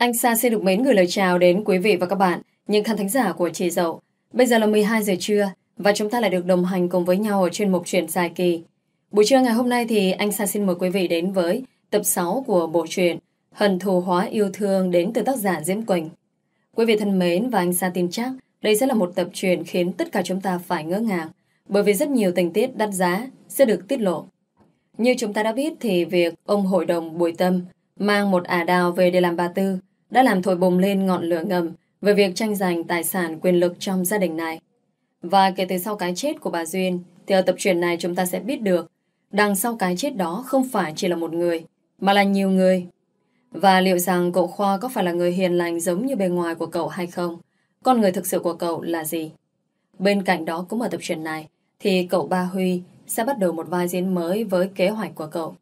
Anh Sa xin được mến gửi lời chào đến quý vị và các bạn, những khán thính giả của Chị Dậu. Bây giờ là 12 giờ trưa và chúng ta lại được đồng hành cùng với nhau ở chuyên mục truyện dài kỳ. Buổi trưa ngày hôm nay thì anh Sa xin mời quý vị đến với tập 6 của bộ truyện Hần thù hóa yêu thương đến từ tác giả Diễm Quỳnh. Quý vị thân mến và anh Sa tin chắc đây sẽ là một tập truyện khiến tất cả chúng ta phải ngỡ ngàng bởi vì rất nhiều tình tiết đắt giá sẽ được tiết lộ. Như chúng ta đã biết thì việc ông hội đồng Bùi Tâm mang một ả đào về để làm bà Tư đã làm thổi bùng lên ngọn lửa ngầm về việc tranh giành tài sản quyền lực trong gia đình này. Và kể từ sau cái chết của bà Duyên, thì ở tập truyện này chúng ta sẽ biết được đằng sau cái chết đó không phải chỉ là một người, mà là nhiều người. Và liệu rằng cậu Khoa có phải là người hiền lành giống như bề ngoài của cậu hay không? Con người thực sự của cậu là gì? Bên cạnh đó cũng ở tập truyện này, thì cậu Ba Huy sẽ bắt đầu một vai diễn mới với kế hoạch của cậu.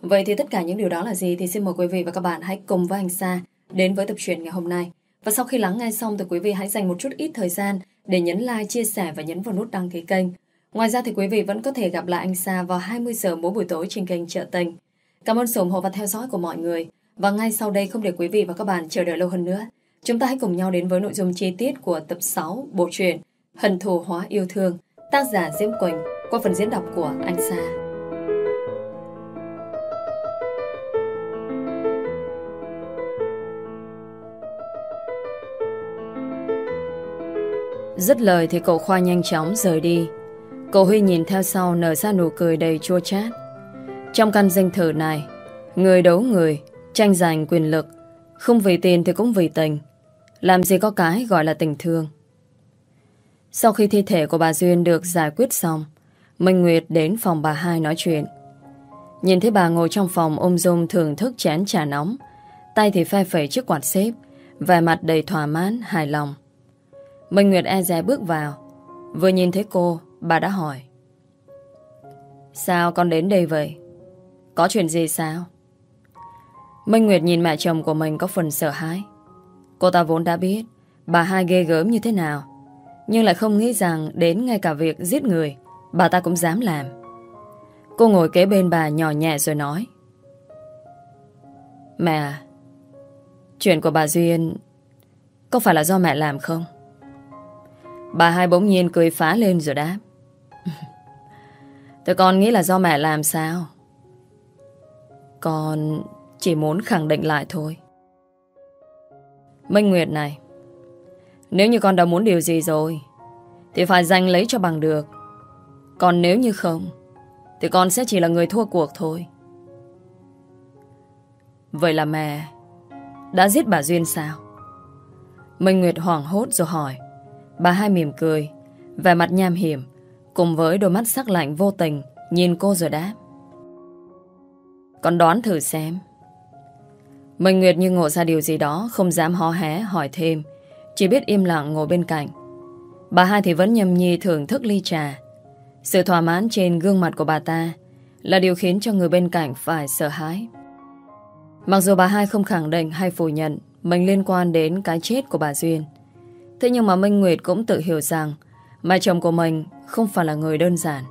Vậy thì tất cả những điều đó là gì thì xin mời quý vị và các bạn hãy cùng với anh Sa đến với tập truyện ngày hôm nay. Và sau khi lắng nghe xong thì quý vị hãy dành một chút ít thời gian để nhấn like, chia sẻ và nhấn vào nút đăng ký kênh. Ngoài ra thì quý vị vẫn có thể gặp lại anh Sa vào 20 giờ mỗi buổi tối trên kênh Trợ Tình. Cảm ơn sự ủng hộ và theo dõi của mọi người. Và ngay sau đây không để quý vị và các bạn chờ đợi lâu hơn nữa. Chúng ta hãy cùng nhau đến với nội dung chi tiết của tập 6 bộ truyện Hận thù hóa yêu thương, tác giả Diễm Quỳnh qua phần diễn đọc của anh Sa. Dứt lời thì cậu Khoa nhanh chóng rời đi. Cậu Huy nhìn theo sau nở ra nụ cười đầy chua chát. Trong căn dinh thử này, người đấu người, tranh giành quyền lực, không vì tiền thì cũng vì tình. Làm gì có cái gọi là tình thương. Sau khi thi thể của bà Duyên được giải quyết xong, Minh Nguyệt đến phòng bà hai nói chuyện. Nhìn thấy bà ngồi trong phòng ôm dung thưởng thức chén trà nóng, tay thì phe phẩy chiếc quạt xếp, vẻ mặt đầy thỏa mãn, hài lòng. Minh Nguyệt e dè bước vào. Vừa nhìn thấy cô, Bà đã hỏi. Sao con đến đây vậy? Có chuyện gì sao? Minh Nguyệt nhìn mẹ chồng của mình có phần sợ hãi. Cô ta vốn đã biết Bà hai ghê gớm như thế nào, Nhưng lại không nghĩ rằng Đến ngay cả việc giết người, Bà ta cũng dám làm. Cô ngồi kế bên bà nhỏ nhẹ rồi nói. Mẹ à, Chuyện của bà Duyên Có phải là do mẹ làm không? Bà hai bỗng nhiên cười phá lên rồi đáp. Tụi con nghĩ là do mẹ làm sao? Con chỉ muốn khẳng định lại thôi. Minh Nguyệt này, nếu như con đã muốn điều gì rồi, thì phải giành lấy cho bằng được. Còn nếu như không, thì con sẽ chỉ là người thua cuộc thôi. Vậy là mẹ đã giết bà Duyên sao? Minh Nguyệt hoảng hốt rồi hỏi. Bà hai mỉm cười, Vẻ mặt nham hiểm, Cùng với đôi mắt sắc lạnh vô tình Nhìn cô rồi đáp. Con đoán thử xem. Minh Nguyệt như ngộ ra điều gì đó, Không dám hó hé hỏi thêm, Chỉ biết im lặng ngồi bên cạnh. Bà hai thì vẫn nhầm nhi thưởng thức ly trà. Sự thỏa mãn trên gương mặt của bà ta Là điều khiến cho người bên cạnh phải sợ hãi. Mặc dù bà hai không khẳng định hay phủ nhận Mình liên quan đến cái chết của bà Duyên Thế nhưng mà Minh Nguyệt cũng tự hiểu rằng mẹ chồng của mình không phải là người đơn giản.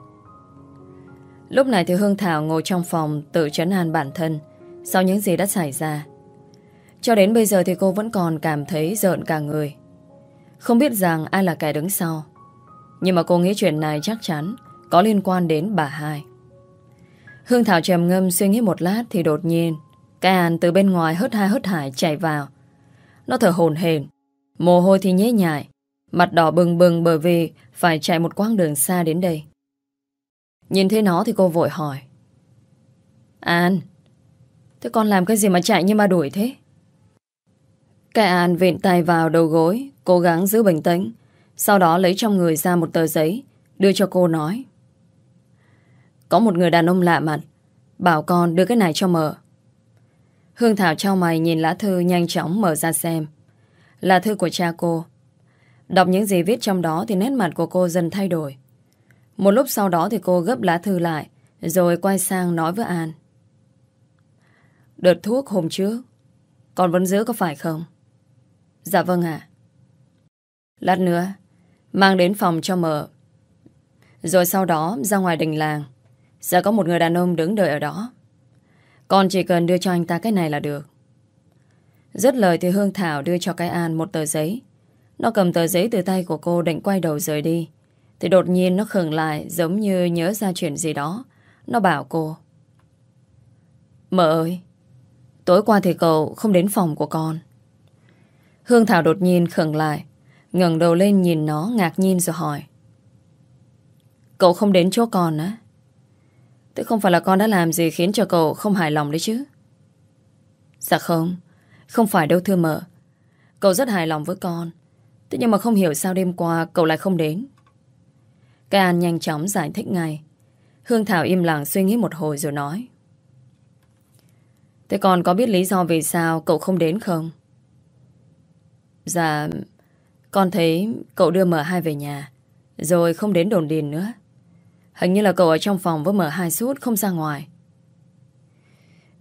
Lúc này thì Hương Thảo ngồi trong phòng tự chấn an bản thân sau những gì đã xảy ra. Cho đến bây giờ thì cô vẫn còn cảm thấy giận cả người. Không biết rằng ai là kẻ đứng sau. Nhưng mà cô nghĩ chuyện này chắc chắn có liên quan đến bà hai. Hương Thảo trầm ngâm suy nghĩ một lát thì đột nhiên, cái An từ bên ngoài hớt hai hớt hải chạy vào. Nó thở hồn hển Mồ hôi thì nhễ nhại, Mặt đỏ bừng bừng bởi vì Phải chạy một quãng đường xa đến đây. Nhìn thấy nó thì cô vội hỏi. An, Thế con làm cái gì mà chạy như ma đuổi thế? Cái An vịn tay vào đầu gối, Cố gắng giữ bình tĩnh, Sau đó lấy trong người ra một tờ giấy, Đưa cho cô nói. Có một người đàn ông lạ mặt, Bảo con đưa cái này cho mở Hương Thảo trao mày nhìn lá thư nhanh chóng mở ra xem là thư của cha cô. Đọc những gì viết trong đó thì nét mặt của cô dần thay đổi. Một lúc sau đó thì cô gấp lá thư lại, rồi quay sang nói với An. Đợt thuốc hôm trước, còn vẫn giữ có phải không? Dạ vâng ạ. Lát nữa, mang đến phòng cho mở. Rồi sau đó ra ngoài đình làng, sẽ có một người đàn ông đứng đợi ở đó. Con chỉ cần đưa cho anh ta cái này là được. Dứt lời thì Hương Thảo đưa cho cái An một tờ giấy. Nó cầm tờ giấy từ tay của cô định quay đầu rời đi. Thì đột nhiên nó khừng lại giống như nhớ ra chuyện gì đó. Nó bảo cô. Mợ ơi, tối qua thì cậu không đến phòng của con. Hương Thảo đột nhiên khừng lại, ngẩng đầu lên nhìn nó ngạc nhiên rồi hỏi. Cậu không đến chỗ con á? Tức không phải là con đã làm gì khiến cho cậu không hài lòng đấy chứ? Dạ không, không phải đâu thưa mợ. Cậu rất hài lòng với con. Thế nhưng mà không hiểu sao đêm qua cậu lại không đến. Cái An nhanh chóng giải thích ngay. Hương Thảo im lặng suy nghĩ một hồi rồi nói. Thế con có biết lý do vì sao cậu không đến không? Dạ, con thấy cậu đưa M2 về nhà, rồi không đến đồn điền nữa. Hình như là cậu ở trong phòng với M2 suốt không ra ngoài.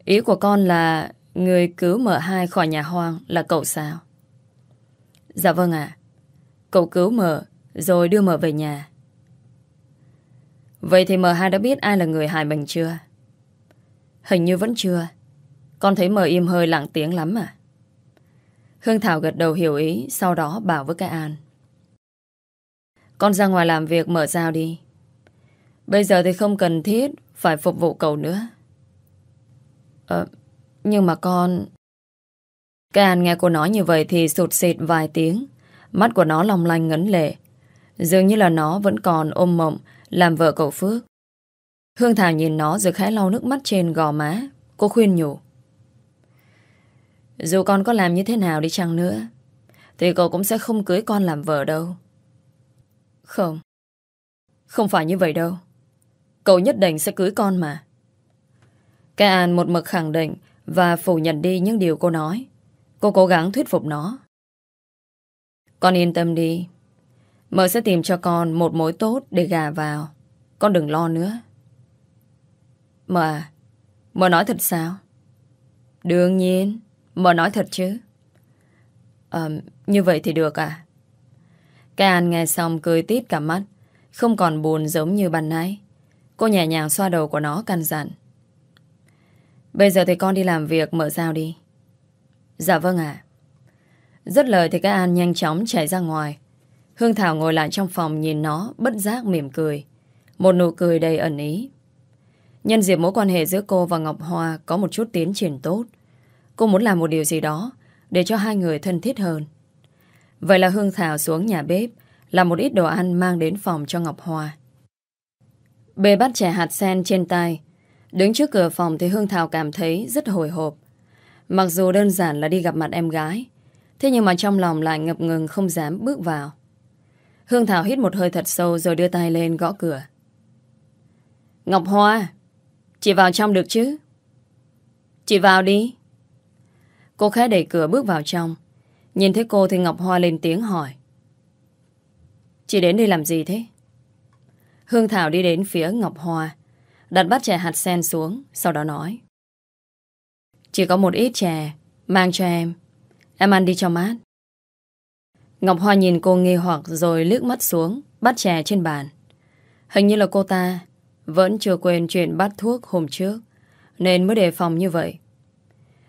Ý của con là người cứu M2 khỏi nhà hoang là cậu sao? Dạ vâng ạ. Cậu cứu M rồi đưa M về nhà. Vậy thì M2 đã biết ai là người hại mình chưa? Hình như vẫn chưa. Con thấy M im hơi lặng tiếng lắm à? Hương Thảo gật đầu hiểu ý, sau đó bảo với cái An. Con ra ngoài làm việc mở giao đi. Bây giờ thì không cần thiết phải phục vụ cậu nữa. Ờ, nhưng mà con... Cái An nghe cô nói như vậy thì sụt xịt vài tiếng. Mắt của nó long lanh ngấn lệ. Dường như là nó vẫn còn ôm mộng, làm vợ cậu Phước. Hương Thảo nhìn nó rồi khẽ lau nước mắt trên gò má. Cô khuyên nhủ. Dù con có làm như thế nào đi chăng nữa, Thì cậu cũng sẽ không cưới con làm vợ đâu Không Không phải như vậy đâu Cậu nhất định sẽ cưới con mà Cái An một mực khẳng định và phủ nhận đi những điều cô nói. Cô cố gắng thuyết phục nó. Con yên tâm đi. Mợ sẽ tìm cho con một mối tốt để gà vào. Con đừng lo nữa. Mợ à Mợ nói thật sao? Đương nhiên Mợ nói thật chứ. À, Như vậy thì được à? Cái An nghe xong cười tít cả mắt Không còn buồn giống như ban nãy. Cô nhẹ nhàng xoa đầu của nó căn dặn. Bây giờ thì con đi làm việc, mở giao đi. Dạ vâng ạ. Rất lời thì cái An nhanh chóng chạy ra ngoài. Hương Thảo ngồi lại trong phòng nhìn nó, bất giác mỉm cười. Một nụ cười đầy ẩn ý. Nhân dịp mối quan hệ giữa cô và Ngọc Hoa có một chút tiến triển tốt, Cô muốn làm một điều gì đó Để cho hai người thân thiết hơn. Vậy là Hương Thảo xuống nhà bếp, Làm một ít đồ ăn mang đến phòng cho Ngọc Hoa. Bê bắt trẻ hạt sen trên tay Đứng trước cửa phòng thì Hương Thảo cảm thấy rất hồi hộp. Mặc dù đơn giản là đi gặp mặt em gái, Thế nhưng mà trong lòng lại ngập ngừng không dám bước vào. Hương Thảo hít một hơi thật sâu rồi đưa tay lên gõ cửa. Ngọc Hoa, Chị vào trong được chứ? Chị vào đi. Cô khẽ đẩy cửa bước vào trong. Nhìn thấy cô thì Ngọc Hoa lên tiếng hỏi. Chị đến đây làm gì thế? Hương Thảo đi đến phía Ngọc Hoa. Đặt bát chè hạt sen xuống, Sau đó nói Chỉ có một ít chè, Mang cho em Em ăn đi cho mát Ngọc Hoa nhìn cô nghi hoặc rồi lướt mắt xuống Bắt chè trên bàn Hình như là cô ta Vẫn chưa quên chuyện bắt thuốc hôm trước, Nên mới đề phòng như vậy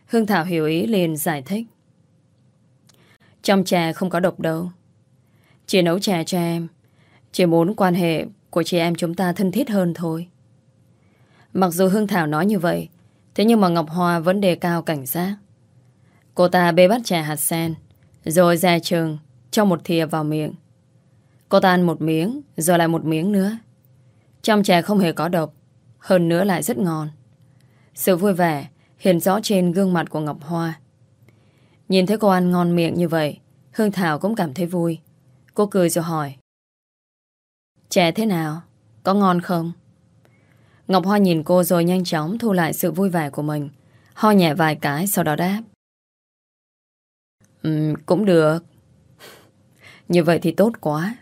Hương Thảo hiểu ý liền giải thích. Trong trà không có độc đâu. Chị nấu trà cho em. Chỉ muốn quan hệ của chị em chúng ta thân thiết hơn thôi. Mặc dù Hương Thảo nói như vậy, thế nhưng mà Ngọc Hoa vẫn đề cao cảnh giác. Cô ta bê bắt trà hạt sen, rồi ra trường, cho một thìa vào miệng. Cô ta ăn một miếng, rồi lại một miếng nữa. Trong trà không hề có độc, hơn nữa lại rất ngon. Sự vui vẻ hiện rõ trên gương mặt của Ngọc Hoa. Nhìn thấy cô ăn ngon miệng như vậy, Hương Thảo cũng cảm thấy vui. Cô cười rồi hỏi. Trà thế nào? Có ngon không? Ngọc Hoa nhìn cô rồi nhanh chóng thu lại sự vui vẻ của mình. Ho nhẹ vài cái sau đó đáp. Um, cũng được. Như vậy thì tốt quá.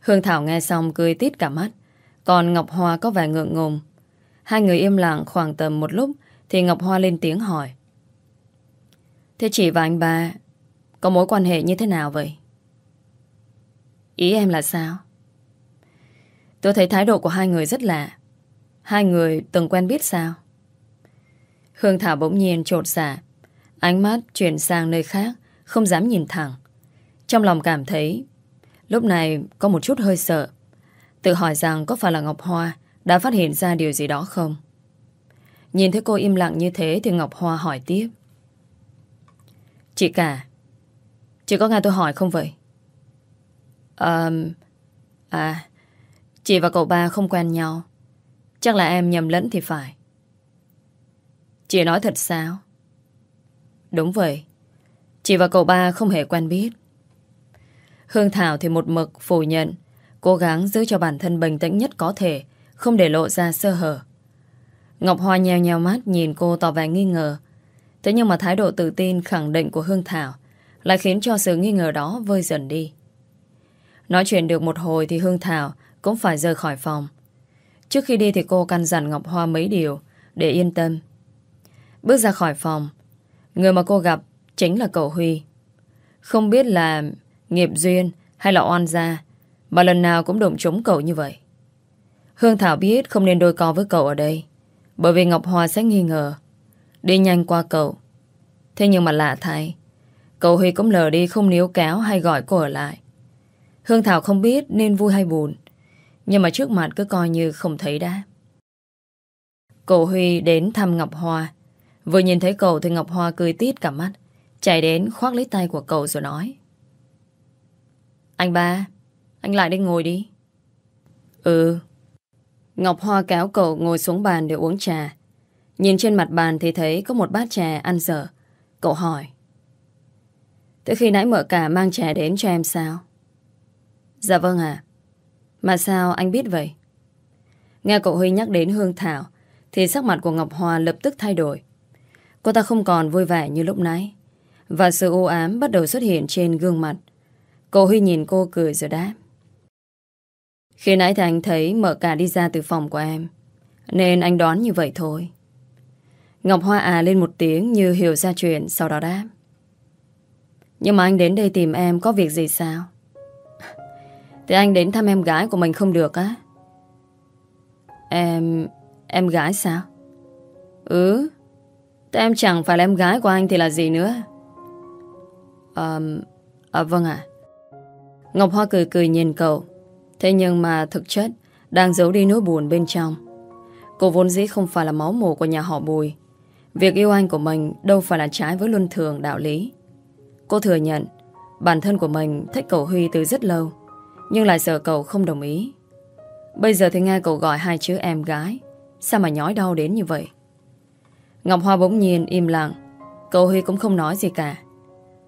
Hương Thảo nghe xong cười tít cả mắt. Còn Ngọc Hoa có vẻ ngượng ngùng. Hai người im lặng khoảng tầm một lúc thì Ngọc Hoa lên tiếng hỏi Thế chị và anh ba Có mối quan hệ như thế nào vậy? Ý em là sao? Tôi thấy thái độ của hai người rất lạ Hai người từng quen biết sao? Hương Thảo bỗng nhiên trột dạ Ánh mắt chuyển sang nơi khác, không dám nhìn thẳng. Trong lòng cảm thấy lúc này có một chút hơi sợ. Tự hỏi rằng có phải là Ngọc Hoa đã phát hiện ra điều gì đó không? Nhìn thấy cô im lặng như thế thì Ngọc Hoa hỏi tiếp. Chị cả, chị có nghe tôi hỏi không vậy? À, à, chị và cậu ba không quen nhau. Chắc là em nhầm lẫn thì phải. Chị nói thật sao? Đúng vậy. Chị và cậu ba không hề quen biết. Hương Thảo thì một mực phủ nhận, cố gắng giữ cho bản thân bình tĩnh nhất có thể, không để lộ ra sơ hở. Ngọc Hoa nheo nheo mắt nhìn cô tỏ vẻ nghi ngờ. Thế nhưng mà thái độ tự tin khẳng định của Hương Thảo lại khiến cho sự nghi ngờ đó vơi dần đi. Nói chuyện được một hồi thì Hương Thảo cũng phải rời khỏi phòng. Trước khi đi thì cô căn dặn Ngọc Hoa mấy điều để yên tâm. Bước ra khỏi phòng, người mà cô gặp chính là cậu Huy. Không biết là nghiệp duyên hay là oan gia mà lần nào cũng đụng trúng cậu như vậy. Hương Thảo biết không nên đôi co với cậu ở đây bởi vì Ngọc Hoa sẽ nghi ngờ Đi nhanh qua cậu Thế nhưng mà lạ thay Cậu Huy cũng lờ đi không níu kéo hay gọi cô ở lại Hương Thảo không biết nên vui hay buồn nhưng mà trước mặt cứ coi như không thấy đã Cậu Huy đến thăm Ngọc Hoa Vừa nhìn thấy cậu thì Ngọc Hoa cười tít cả mắt, Chạy đến khoác lấy tay của cậu rồi nói Anh ba, Anh lại đây ngồi đi Ừ Ngọc Hoa kéo cậu ngồi xuống bàn để uống trà. Nhìn trên mặt bàn thì thấy có một bát trà ăn dở. Cậu hỏi. Từ khi nãy mợ cả mang trà đến cho em sao? Dạ vâng ạ. Mà sao anh biết vậy? Nghe cậu Huy nhắc đến Hương Thảo, thì sắc mặt của Ngọc hòa lập tức thay đổi. Cô ta không còn vui vẻ như lúc nãy, và sự u ám bắt đầu xuất hiện trên gương mặt. Cậu Huy nhìn cô cười rồi đáp. Khi nãy thì anh thấy mở cả đi ra từ phòng của em, Nên anh đoán như vậy thôi Ngọc Hoa à lên một tiếng như hiểu ra chuyện, Sau đó đáp Nhưng mà anh đến đây tìm em có việc gì sao thì anh đến thăm em gái của mình không được á? Em... em gái sao? Ừ Thế em chẳng phải là em gái của anh thì là gì nữa? Ờ... à, à, vâng ạ. Ngọc Hoa cười cười nhìn cậu. Thế nhưng mà thực chất Đang giấu đi nỗi buồn bên trong. Cô vốn dĩ không phải là máu mồ của nhà họ Bùi. Việc yêu anh của mình Đâu phải là trái với luân thường đạo lý. Cô thừa nhận Bản thân của mình thích cậu Huy từ rất lâu. Nhưng lại sợ cậu không đồng ý Bây giờ thì nghe cậu gọi hai chữ em gái Sao mà nhói đau đến như vậy Ngọc Hoa bỗng nhiên im lặng Cậu Huy cũng không nói gì cả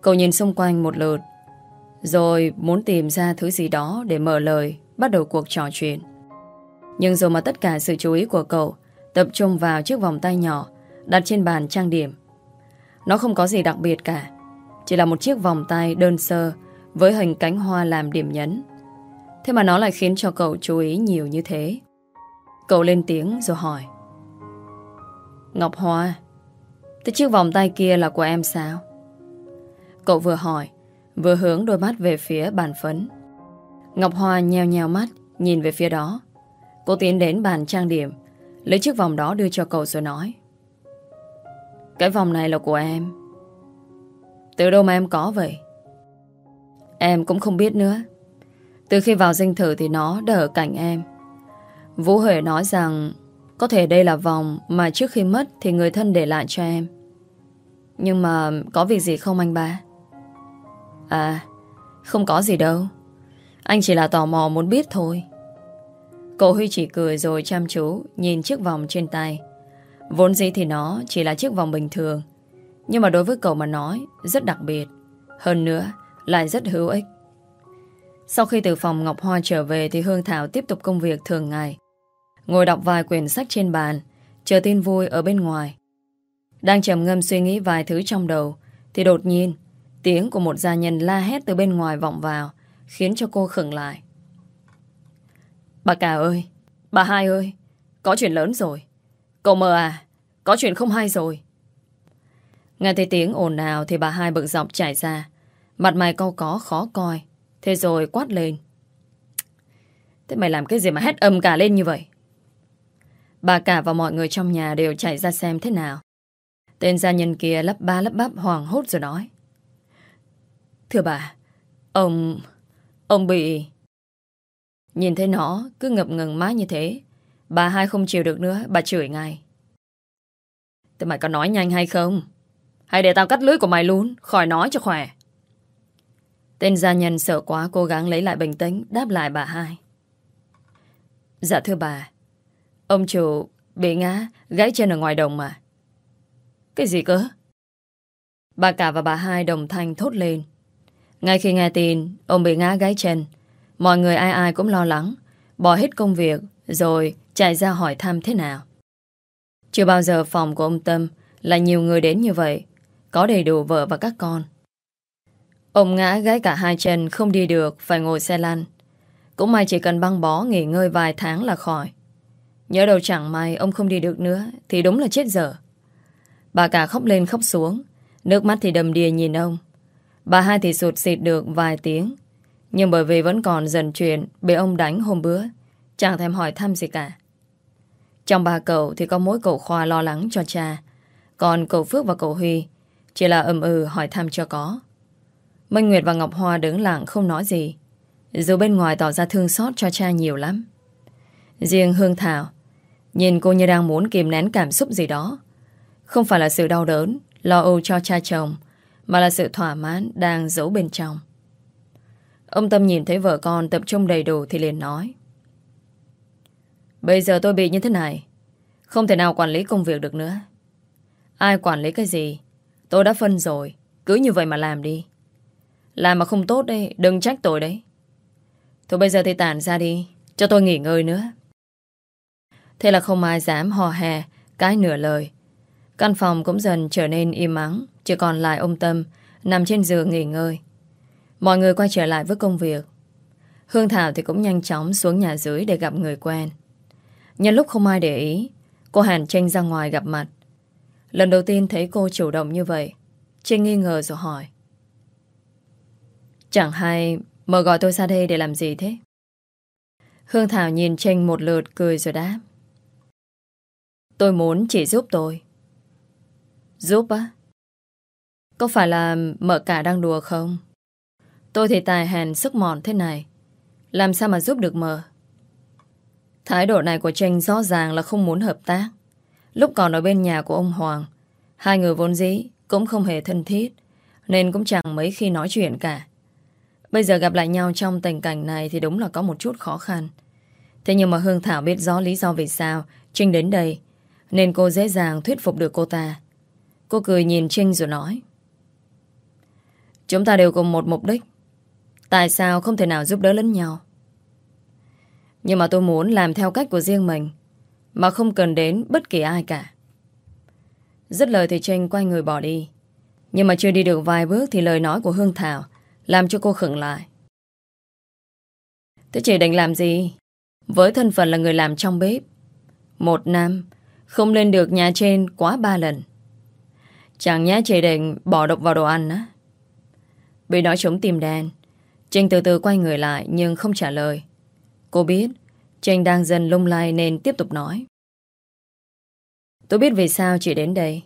Cậu nhìn xung quanh một lượt rồi muốn tìm ra thứ gì đó để mở lời, bắt đầu cuộc trò chuyện. Nhưng rồi mà tất cả sự chú ý của cậu tập trung vào chiếc vòng tay nhỏ đặt trên bàn trang điểm. Nó không có gì đặc biệt cả, chỉ là một chiếc vòng tay đơn sơ với hình cánh hoa làm điểm nhấn. Thế mà nó lại khiến cho cậu chú ý nhiều như thế. Cậu lên tiếng rồi hỏi. Ngọc Hoa, thế chiếc vòng tay kia là của em sao? Cậu vừa hỏi, Vừa hướng đôi mắt về phía bàn phấn Ngọc Hoa nheo nheo mắt Nhìn về phía đó Cô tiến đến bàn trang điểm Lấy chiếc vòng đó đưa cho cậu rồi nói Cái vòng này là của em Từ đâu mà em có vậy Em cũng không biết nữa từ khi vào dinh thự thì nó đã ở cạnh em. Vũ Huệ nói rằng, Có thể đây là vòng Mà trước khi mất thì người thân để lại cho em. Nhưng mà có việc gì không anh ba? À Không có gì đâu. Anh chỉ là tò mò muốn biết thôi. Cậu Huy chỉ cười rồi chăm chú Nhìn chiếc vòng trên tay. Vốn dĩ thì nó chỉ là chiếc vòng bình thường. Nhưng mà đối với cậu mà nói, Rất đặc biệt. Hơn nữa, lại rất hữu ích. Sau khi từ phòng Ngọc Hoa trở về Thì Hương Thảo tiếp tục công việc thường ngày. Ngồi đọc vài quyển sách trên bàn, Chờ tin vui ở bên ngoài. Đang trầm ngâm suy nghĩ vài thứ trong đầu, Thì đột nhiên, Tiếng của một gia nhân la hét từ bên ngoài vọng vào, Khiến cho cô khựng lại. Bà cả ơi, Bà hai ơi, Có chuyện lớn rồi. Cậu mờ à Có chuyện không hay rồi. Nghe thấy tiếng ồn nào Thì bà hai bực dọc chạy ra. Mặt mày câu có khó coi. Thế rồi quát lên Thế mày làm cái gì mà hét âm cả lên như vậy Bà cả và mọi người trong nhà đều chạy ra xem thế nào Tên gia nhân kia lắp ba lắp bắp hoàng hốt rồi nói. Thưa bà, ông... ông bị... Nhìn thấy nó cứ ngập ngừng mãi như thế. Bà hai không chịu được nữa, bà chửi ngay. Thế mày có nói nhanh hay không? Hay để tao cắt lưới của mày luôn, khỏi nói cho khỏe. Tên gia nhân sợ quá cố gắng lấy lại bình tĩnh, đáp lại bà hai. Dạ thưa bà, ông chủ bị ngã, gãy chân ở ngoài đồng mà. Cái gì cơ? Bà cả và bà hai đồng thanh thốt lên. Ngay khi nghe tin ông bị ngã gãy chân, mọi người ai ai cũng lo lắng, bỏ hết công việc rồi chạy ra hỏi thăm thế nào. Chưa bao giờ phòng của ông Tâm là nhiều người đến như vậy, có đầy đủ vợ và các con. Ông ngã gãy cả hai chân không đi được, phải ngồi xe lăn. Cũng may chỉ cần băng bó nghỉ ngơi vài tháng là khỏi. Nhớ đầu chẳng may ông không đi được nữa thì đúng là chết dở. Bà cả khóc lên khóc xuống, nước mắt thì đầm đìa nhìn ông. Bà hai thì sụt xịt được vài tiếng, nhưng bởi vì vẫn còn dần chuyện bị ông đánh hôm bữa, chẳng thèm hỏi thăm gì cả. Trong ba cậu thì có mỗi cậu Khoa lo lắng cho cha, còn cậu Phước và cậu Huy chỉ là ầm ừ hỏi thăm cho có. Minh Nguyệt và Ngọc Hoa đứng lặng không nói gì, dù bên ngoài tỏ ra thương xót cho cha nhiều lắm. Riêng Hương Thảo, nhìn cô như đang muốn kìm nén cảm xúc gì đó. Không phải là sự đau đớn, lo âu cho cha chồng, mà là sự thỏa mãn đang giấu bên trong. Ông Tâm nhìn thấy vợ con tập trung đầy đủ thì liền nói. Bây giờ tôi bị như thế này, không thể nào quản lý công việc được nữa. Ai quản lý cái gì, tôi đã phân rồi, cứ như vậy mà làm đi. Làm mà không tốt đây, đừng trách tôi đấy. Thôi bây giờ thì tản ra đi, cho tôi nghỉ ngơi nữa. Thế là không ai dám hò hè, cái nửa lời. Căn phòng cũng dần trở nên im ắng, chỉ còn lại ông Tâm nằm trên giường nghỉ ngơi. Mọi người quay trở lại với công việc. Hương Thảo thì cũng nhanh chóng xuống nhà dưới để gặp người quen. Nhân lúc không ai để ý, cô Hàn tranh ra ngoài gặp mặt. Lần đầu tiên thấy cô chủ động như vậy, Trinh nghi ngờ rồi hỏi. Chẳng hay mở gọi tôi ra đây để làm gì thế? Hương Thảo nhìn Trinh một lượt cười rồi đáp. Tôi muốn chỉ giúp tôi. Giúp á? Có phải là mợ cả đang đùa không? Tôi thì tài hèn sức mòn thế này. Làm sao mà giúp được mở Thái độ này của Trinh rõ ràng là không muốn hợp tác. Lúc còn ở bên nhà của ông Hoàng, hai người vốn dĩ cũng không hề thân thiết, nên cũng chẳng mấy khi nói chuyện cả. Bây giờ gặp lại nhau trong tình cảnh này thì đúng là có một chút khó khăn. Thế nhưng mà Hương Thảo biết rõ lý do vì sao Trinh đến đây, nên cô dễ dàng thuyết phục được cô ta. Cô cười nhìn Trinh rồi nói. Chúng ta đều cùng một mục đích. Tại sao không thể nào giúp đỡ lẫn nhau? Nhưng mà tôi muốn làm theo cách của riêng mình Mà không cần đến bất kỳ ai cả Dứt lời thì Trinh quay người bỏ đi Nhưng mà chưa đi được vài bước Thì lời nói của Hương Thảo làm cho cô khựng lại. Thế chị định làm gì? Với thân phận là người làm trong bếp. Một năm, Không lên được nhà trên quá ba lần. Chẳng nhá chị định Bỏ độc vào đồ ăn á? Bị nói chống tim đen Trinh từ từ quay người lại Nhưng không trả lời. Cô biết Trinh đang dần lung lay nên tiếp tục nói. Tôi biết vì sao chị đến đây.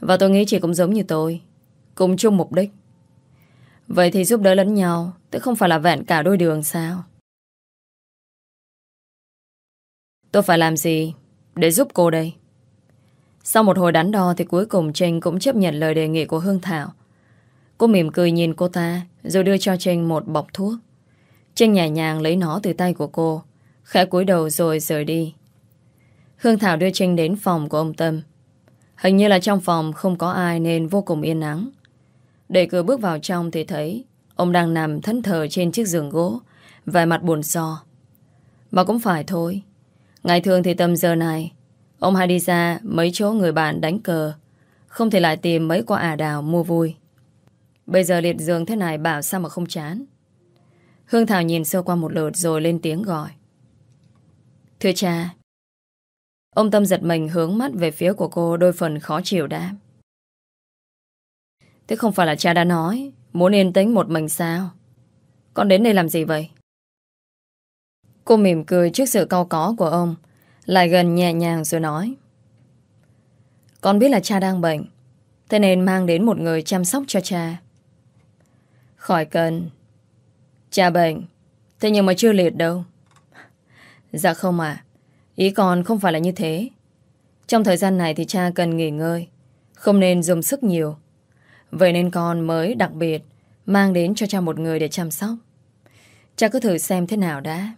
Và tôi nghĩ chị cũng giống như tôi, Cùng chung mục đích. Vậy thì giúp đỡ lẫn nhau, Tức không phải là vẹn cả đôi đường sao? Tôi phải làm gì Để giúp cô đây? Sau một hồi đắn đo Thì cuối cùng trinh cũng chấp nhận lời đề nghị của Hương Thảo. Cô mỉm cười nhìn cô ta, Rồi đưa cho trinh một bọc thuốc. Trinh nhẹ nhàng lấy nó từ tay của cô, Khẽ cúi đầu rồi rời đi. Hương Thảo đưa Trinh đến phòng của ông Tâm. Hình như là trong phòng không có ai Nên vô cùng yên nắng. Để cửa bước vào trong thì thấy, Ông đang nằm thân thờ trên chiếc giường gỗ Vài mặt buồn so Mà cũng phải thôi Ngày thường thì tầm giờ này, Ông hay đi ra mấy chỗ người bạn đánh cờ, Không thể lại tìm mấy quả ả đào mua vui Bây giờ liệt giường thế này bảo sao mà không chán Hương Thảo nhìn sơ qua một lượt rồi lên tiếng gọi. Thưa cha. Ông Tâm giật mình hướng mắt về phía của cô đôi phần khó chịu đáp. Thế không phải là cha đã nói, muốn yên tĩnh một mình sao? Con đến đây làm gì vậy? Cô mỉm cười trước sự cao có của ông, lại gần nhẹ nhàng rồi nói. Con biết là cha đang bệnh, Thế nên mang đến một người chăm sóc cho cha. Khỏi cần. Cha bệnh, Thế nhưng mà chưa liệt đâu. Dạ không ạ, Ý con không phải là như thế. Trong thời gian này thì cha cần nghỉ ngơi, Không nên dùng sức nhiều. Vậy nên con mới đặc biệt Mang đến cho cha một người để chăm sóc. Cha cứ thử xem thế nào đã.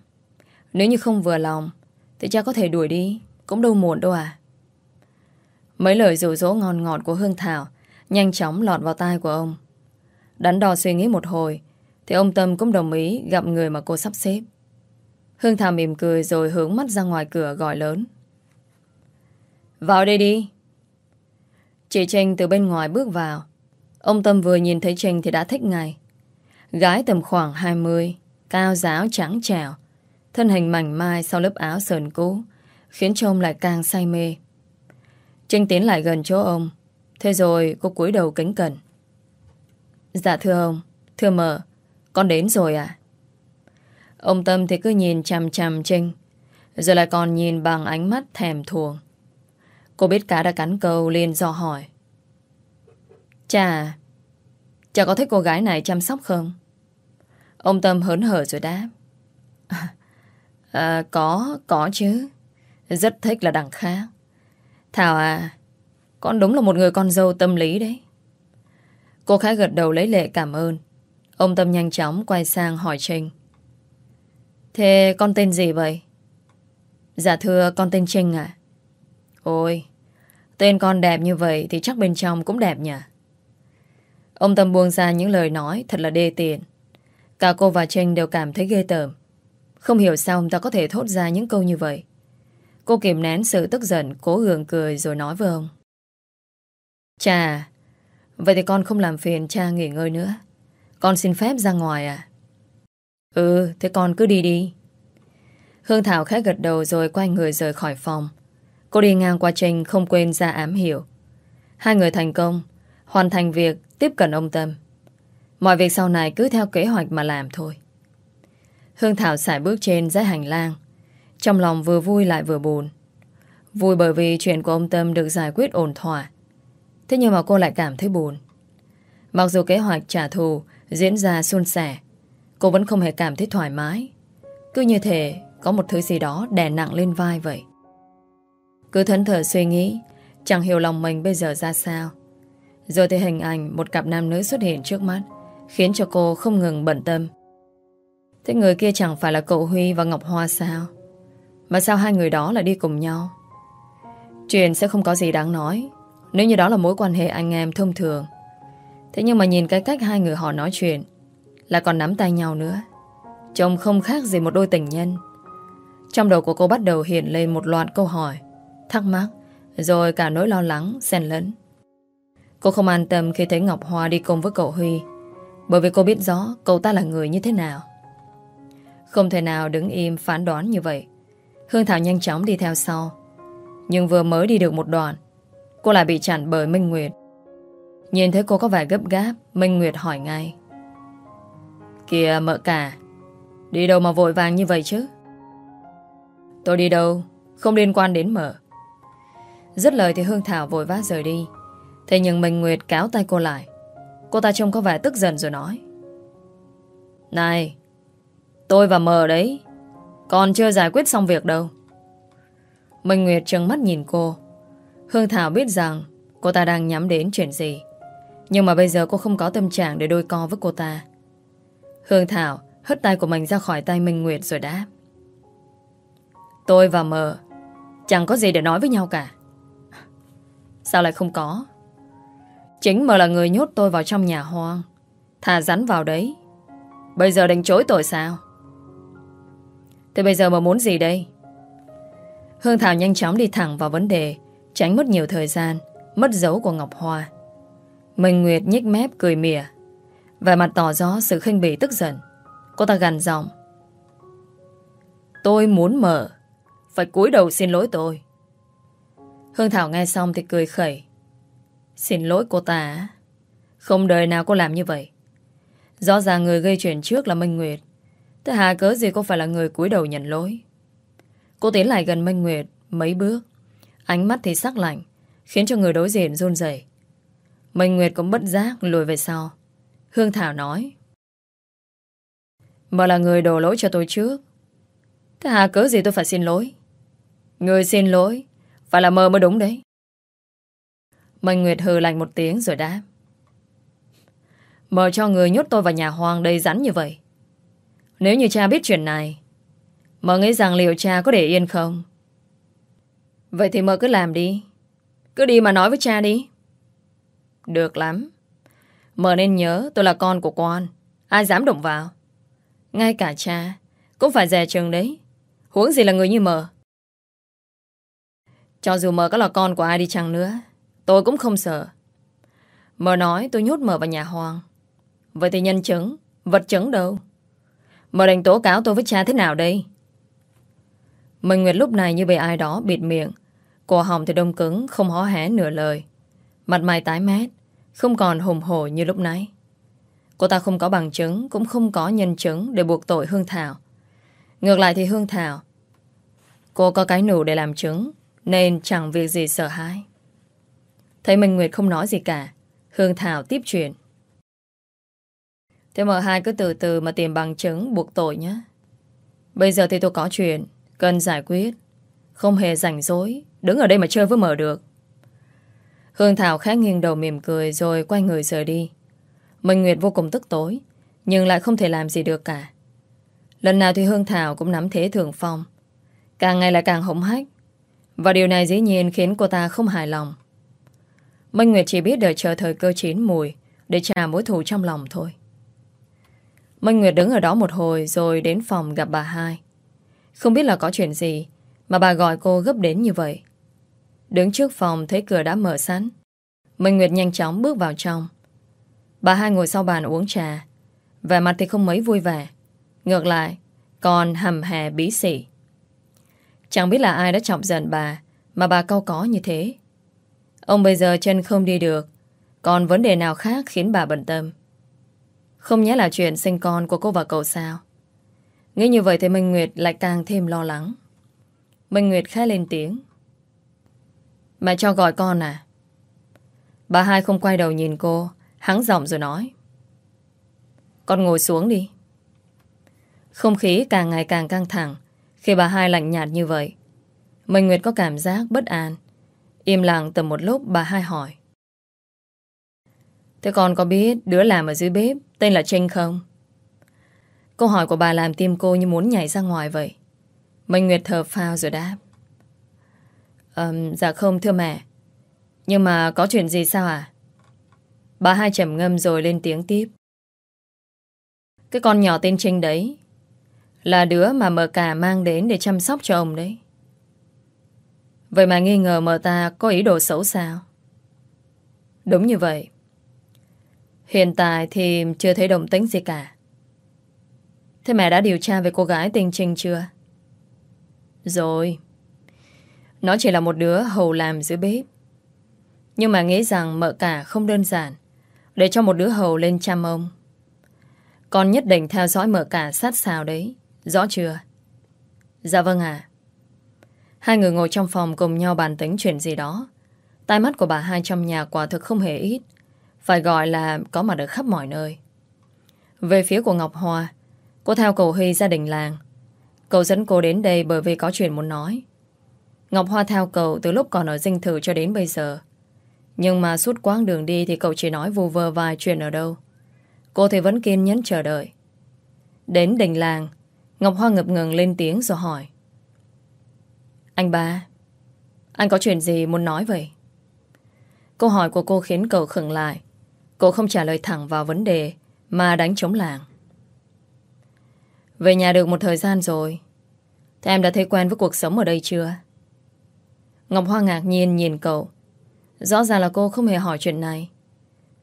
Nếu như không vừa lòng, Thì cha có thể đuổi đi, Cũng đâu muộn đâu à. Mấy lời rủ rỗ ngon ngọt của Hương Thảo Nhanh chóng lọt vào tai của ông. Đắn đo suy nghĩ một hồi, Thì ông Tâm cũng đồng ý gặp người mà cô sắp xếp. Hương Thảo mỉm cười rồi hướng mắt ra ngoài cửa gọi lớn. Vào đây đi. Chị Trinh từ bên ngoài bước vào Ông Tâm vừa nhìn thấy Trinh thì đã thích ngay. Gái tầm khoảng 20 Cao giáo trắng trẻo, Thân hình mảnh mai sau lớp áo sờn cũ, Khiến trông lại càng say mê. Trinh tiến lại gần chỗ ông, Thế rồi cô cúi đầu kính cẩn. Dạ thưa ông, Thưa mợ, Con đến rồi à Ông Tâm thì cứ nhìn chằm chằm Trinh Rồi lại còn nhìn bằng ánh mắt thèm thuồng. Cô biết cá đã cắn câu liền do hỏi. Chà Chà có thích cô gái này chăm sóc không? Ông Tâm hớn hở rồi đáp. À, Có, có chứ. Rất thích là đằng khác. Thảo à Con đúng là một người con dâu tâm lý đấy. Cô khá gật đầu lấy lệ cảm ơn. Ông Tâm nhanh chóng quay sang hỏi Trinh. Thế con tên gì vậy? Dạ thưa con tên Trinh à Ôi Tên con đẹp như vậy Thì chắc bên trong cũng đẹp nhỉ? Ông Tâm buông ra những lời nói Thật là đê tiện. Cả cô và Trinh đều cảm thấy ghê tởm. Không hiểu sao ông ta có thể thốt ra những câu như vậy. Cô kìm nén sự tức giận, Cố gượng cười rồi nói với ông. Chà, Vậy thì con không làm phiền cha nghỉ ngơi nữa. Con xin phép ra ngoài à Ừ Thế con cứ đi đi. Hương Thảo khẽ gật đầu rồi quay người rời khỏi phòng. Cô đi ngang qua Trinh Không quên ra ám hiểu Hai người thành công, Hoàn thành việc tiếp cận ông Tâm. Mọi việc sau này cứ theo kế hoạch mà làm thôi. Hương Thảo xài bước trên dãy hành lang. Trong lòng vừa vui lại vừa buồn. Vui bởi vì chuyện của ông Tâm được giải quyết ổn thỏa. Thế nhưng mà cô lại cảm thấy buồn. Mặc dù kế hoạch trả thù diễn ra suôn sẻ, Cô vẫn không hề cảm thấy thoải mái. Cứ như thể có một thứ gì đó đè nặng lên vai vậy. Cứ thẫn thờ suy nghĩ, Chẳng hiểu lòng mình bây giờ ra sao. Rồi thì hình ảnh một cặp nam nữ xuất hiện trước mắt, Khiến cho cô không ngừng bận tâm. Thế người kia chẳng phải là cậu Huy và Ngọc Hoa sao? Mà sao hai người đó lại đi cùng nhau? Chuyện sẽ không có gì đáng nói, Nếu như đó là mối quan hệ anh em thông thường. Thế nhưng mà nhìn cái cách hai người họ nói chuyện Là còn nắm tay nhau nữa. Trông không khác gì một đôi tình nhân. Trong đầu của cô bắt đầu hiện lên một loạt câu hỏi, Thắc mắc, Rồi cả nỗi lo lắng xen lẫn. Cô không an tâm khi thấy Ngọc Hoa đi cùng với cậu Huy. Bởi vì cô biết rõ cậu ta là người như thế nào. Không thể nào đứng im phán đoán như vậy. Hương Thảo nhanh chóng đi theo sau. Nhưng vừa mới đi được một đoạn, Cô lại bị chặn bởi Minh Nguyệt. Nhìn thấy cô có vẻ gấp gáp, Minh Nguyệt hỏi ngay. Kìa mợ cả, Đi đâu mà vội vàng như vậy chứ? Tôi đi đâu? Không liên quan đến mợ. Dứt lời thì Hương Thảo vội vã rời đi. Thế nhưng Minh Nguyệt kéo tay cô lại. Cô ta trông có vẻ tức giận rồi nói. Này, Tôi và mờ đấy, Còn chưa giải quyết xong việc đâu. Minh Nguyệt trừng mắt nhìn cô. Hương Thảo biết rằng Cô ta đang nhắm đến chuyện gì. Nhưng mà bây giờ cô không có tâm trạng Để đôi co với cô ta. Hương Thảo hất tay của mình ra khỏi tay Minh Nguyệt rồi đáp. Tôi và mờ Chẳng có gì để nói với nhau cả. Sao lại không có? Chính mờ là người nhốt tôi vào trong nhà hoang. Thả rắn vào đấy. Bây giờ định chối tội sao? Thế bây giờ mà muốn gì đây? Hương Thảo nhanh chóng đi thẳng vào vấn đề, Tránh mất nhiều thời gian, Mất dấu của Ngọc Hoa. Minh Nguyệt nhích mép cười mỉa. Và mặt tỏ rõ sự khinh bỉ tức giận. Cô ta gằn giọng. Tôi muốn mở. Phải cúi đầu xin lỗi tôi. Hương Thảo nghe xong thì cười khẩy. Xin lỗi cô ta. Không đời nào cô làm như vậy. Rõ ràng người gây chuyện trước là Minh Nguyệt. Thế hà cớ gì cô phải là người cúi đầu nhận lỗi? Cô tiến lại gần Minh Nguyệt Mấy bước. Ánh mắt thì sắc lạnh, Khiến cho người đối diện run rẩy. Minh Nguyệt cũng bất giác lùi về sau. Hương Thảo nói Mà là người đổ lỗi cho tôi trước. Thế hà cớ gì tôi phải xin lỗi? Người xin lỗi Phải là mơ mới đúng đấy. Minh Nguyệt hừ lạnh một tiếng rồi đáp. Mờ cho người nhốt tôi vào nhà hoang đầy rắn như vậy. Nếu như cha biết chuyện này Mờ nghĩ rằng liệu cha có để yên không? Vậy thì mờ cứ làm đi. Cứ đi mà nói với cha đi. Được lắm. Mờ nên nhớ tôi là con của con, Ai dám động vào? Ngay cả cha Cũng phải dè chừng đấy. Huống gì là người như mờ Cho dù mờ có là con của ai đi chăng nữa Tôi cũng không sợ. Mờ nói, tôi nhốt mờ vào nhà hoàng. Vậy thì nhân chứng, Vật chứng đâu? Mờ đành tố cáo tôi với cha thế nào đây? Minh Nguyệt lúc này như bị ai đó bịt miệng. Cổ họng thì đông cứng, Không hó hé nửa lời. Mặt mày tái mét, Không còn hùng hổ như lúc nãy. Cô ta không có bằng chứng, Cũng không có nhân chứng để buộc tội Hương Thảo. Ngược lại thì Hương Thảo, Cô có cái nụ để làm chứng, Nên chẳng việc gì sợ hãi. Thấy Minh Nguyệt không nói gì cả. Hương Thảo tiếp chuyện. Thế mà hai cứ từ từ mà tìm bằng chứng buộc tội nhé. Bây giờ thì tôi có chuyện, Cần giải quyết. Không hề rảnh rối Đứng ở đây mà chơi với mở được. Hương Thảo khẽ nghiêng đầu mỉm cười Rồi quay người rời đi. Minh Nguyệt vô cùng tức tối, Nhưng lại không thể làm gì được cả. Lần nào thì Hương Thảo cũng nắm thế thường phong. Càng ngày lại càng hống hách. Và điều này dĩ nhiên khiến cô ta không hài lòng. Minh Nguyệt chỉ biết đợi chờ thời cơ chín mùi, Để trả mối thù trong lòng thôi. Minh Nguyệt đứng ở đó một hồi Rồi đến phòng gặp bà hai. Không biết là có chuyện gì Mà bà gọi cô gấp đến như vậy. Đứng trước phòng thấy cửa đã mở sẵn. Minh Nguyệt nhanh chóng bước vào trong. Bà hai ngồi sau bàn uống trà. Vẻ mặt thì không mấy vui vẻ. Ngược lại, Còn hầm hè bí xỉ Chẳng biết là ai đã chọc giận bà Mà bà câu có như thế. Ông bây giờ chân không đi được. Còn vấn đề nào khác khiến bà bận tâm? Không nhẽ là chuyện sinh con của cô và cậu sao? Nghĩ như vậy thì Minh Nguyệt lại càng thêm lo lắng. Minh Nguyệt khá lên tiếng. Mẹ cho gọi con à? Bà hai không quay đầu nhìn cô, Hắng giọng rồi nói. Con ngồi xuống đi. Không khí càng ngày càng căng thẳng Khi bà hai lạnh nhạt như vậy. Minh Nguyệt có cảm giác bất an. Im lặng tầm một lúc bà hai hỏi. Thế con có biết đứa làm ở dưới bếp Tên là Trinh không? Câu hỏi của bà làm tim cô như muốn nhảy ra ngoài vậy. Minh Nguyệt thở phao rồi đáp. Um, Dạ không thưa mẹ. Nhưng mà có chuyện gì sao à? Bà hai trầm ngâm rồi lên tiếng tiếp. Cái con nhỏ tên Trinh đấy Là đứa mà mờ cả mang đến để chăm sóc cho ông đấy. Vậy mà nghi ngờ mợ ta có ý đồ xấu sao? Đúng như vậy. Hiện tại thì chưa thấy động tính gì cả. Thế mẹ đã điều tra về cô gái tình trình chưa? Rồi. Nó chỉ là một đứa hầu làm dưới bếp. Nhưng mà nghĩ rằng mợ cả không đơn giản, để cho một đứa hầu lên chăm ông. Con nhất định theo dõi mợ cả sát sao đấy. Rõ chưa? Dạ vâng ạ. Hai người ngồi trong phòng cùng nhau bàn tính chuyện gì đó. Tai mắt của bà hai trong nhà quả thực không hề ít. Phải gọi là có mặt ở khắp mọi nơi. Về phía của Ngọc Hoa, cô theo cầu Huy gia đình làng. Cậu dẫn cô đến đây bởi vì có chuyện muốn nói. Ngọc Hoa theo cậu từ lúc còn ở dinh thự cho đến bây giờ. Nhưng mà suốt quãng đường đi thì cậu chỉ nói vù vơ vài chuyện ở đâu. Cô thì vẫn kiên nhẫn chờ đợi. Đến đình làng, Ngọc Hoa ngập ngừng lên tiếng rồi hỏi. Anh ba, Anh có chuyện gì muốn nói vậy? Câu hỏi của cô khiến cậu khựng lại. Cô không trả lời thẳng vào vấn đề Mà đánh chống làng Về nhà được một thời gian rồi. Thế em đã thấy quen với cuộc sống ở đây chưa? Ngọc Hoa ngạc nhiên nhìn cậu. Rõ ràng là cô không hề hỏi chuyện này.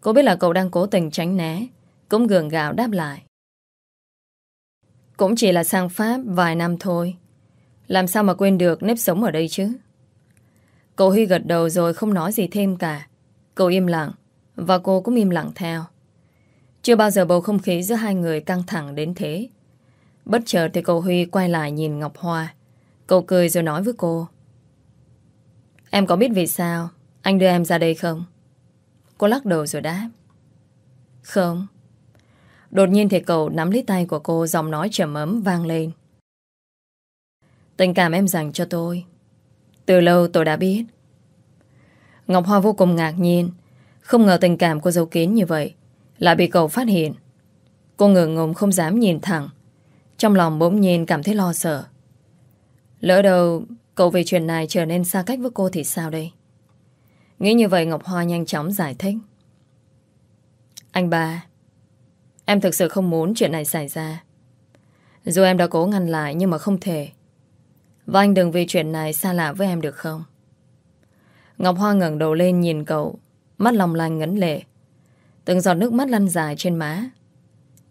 Cô biết là cậu đang cố tình tránh né, Cũng gường gạo đáp lại. Cũng chỉ là sang Pháp vài năm thôi làm sao mà quên được nếp sống ở đây chứ Cậu Huy gật đầu rồi không nói gì thêm cả Cậu im lặng Và cô cũng im lặng theo Chưa bao giờ bầu không khí giữa hai người căng thẳng đến thế Bất chợt thì cậu Huy quay lại nhìn Ngọc Hoa Cậu cười rồi nói với cô Em có biết vì sao Anh đưa em ra đây không? Cô lắc đầu rồi đáp. Không. Đột nhiên thì cậu nắm lấy tay của cô, giọng nói trầm ấm vang lên. Tình cảm em dành cho tôi. Từ lâu tôi đã biết. Ngọc Hoa vô cùng ngạc nhiên. Không ngờ tình cảm cô giấu kín như vậy. Lại bị cậu phát hiện. Cô ngừng ngùng không dám nhìn thẳng. Trong lòng bỗng nhiên cảm thấy lo sợ. Lỡ đâu cậu về chuyện này trở nên xa cách với cô thì sao đây? Nghĩ như vậy Ngọc Hoa nhanh chóng giải thích. Anh ba, em thực sự không muốn chuyện này xảy ra. Dù em đã cố ngăn lại nhưng mà không thể. Và anh đừng vì chuyện này xa lạ với em được không? Ngọc Hoa ngẩng đầu lên nhìn cậu, mắt lòng lành ngấn lệ. Từng giọt nước mắt lăn dài trên má.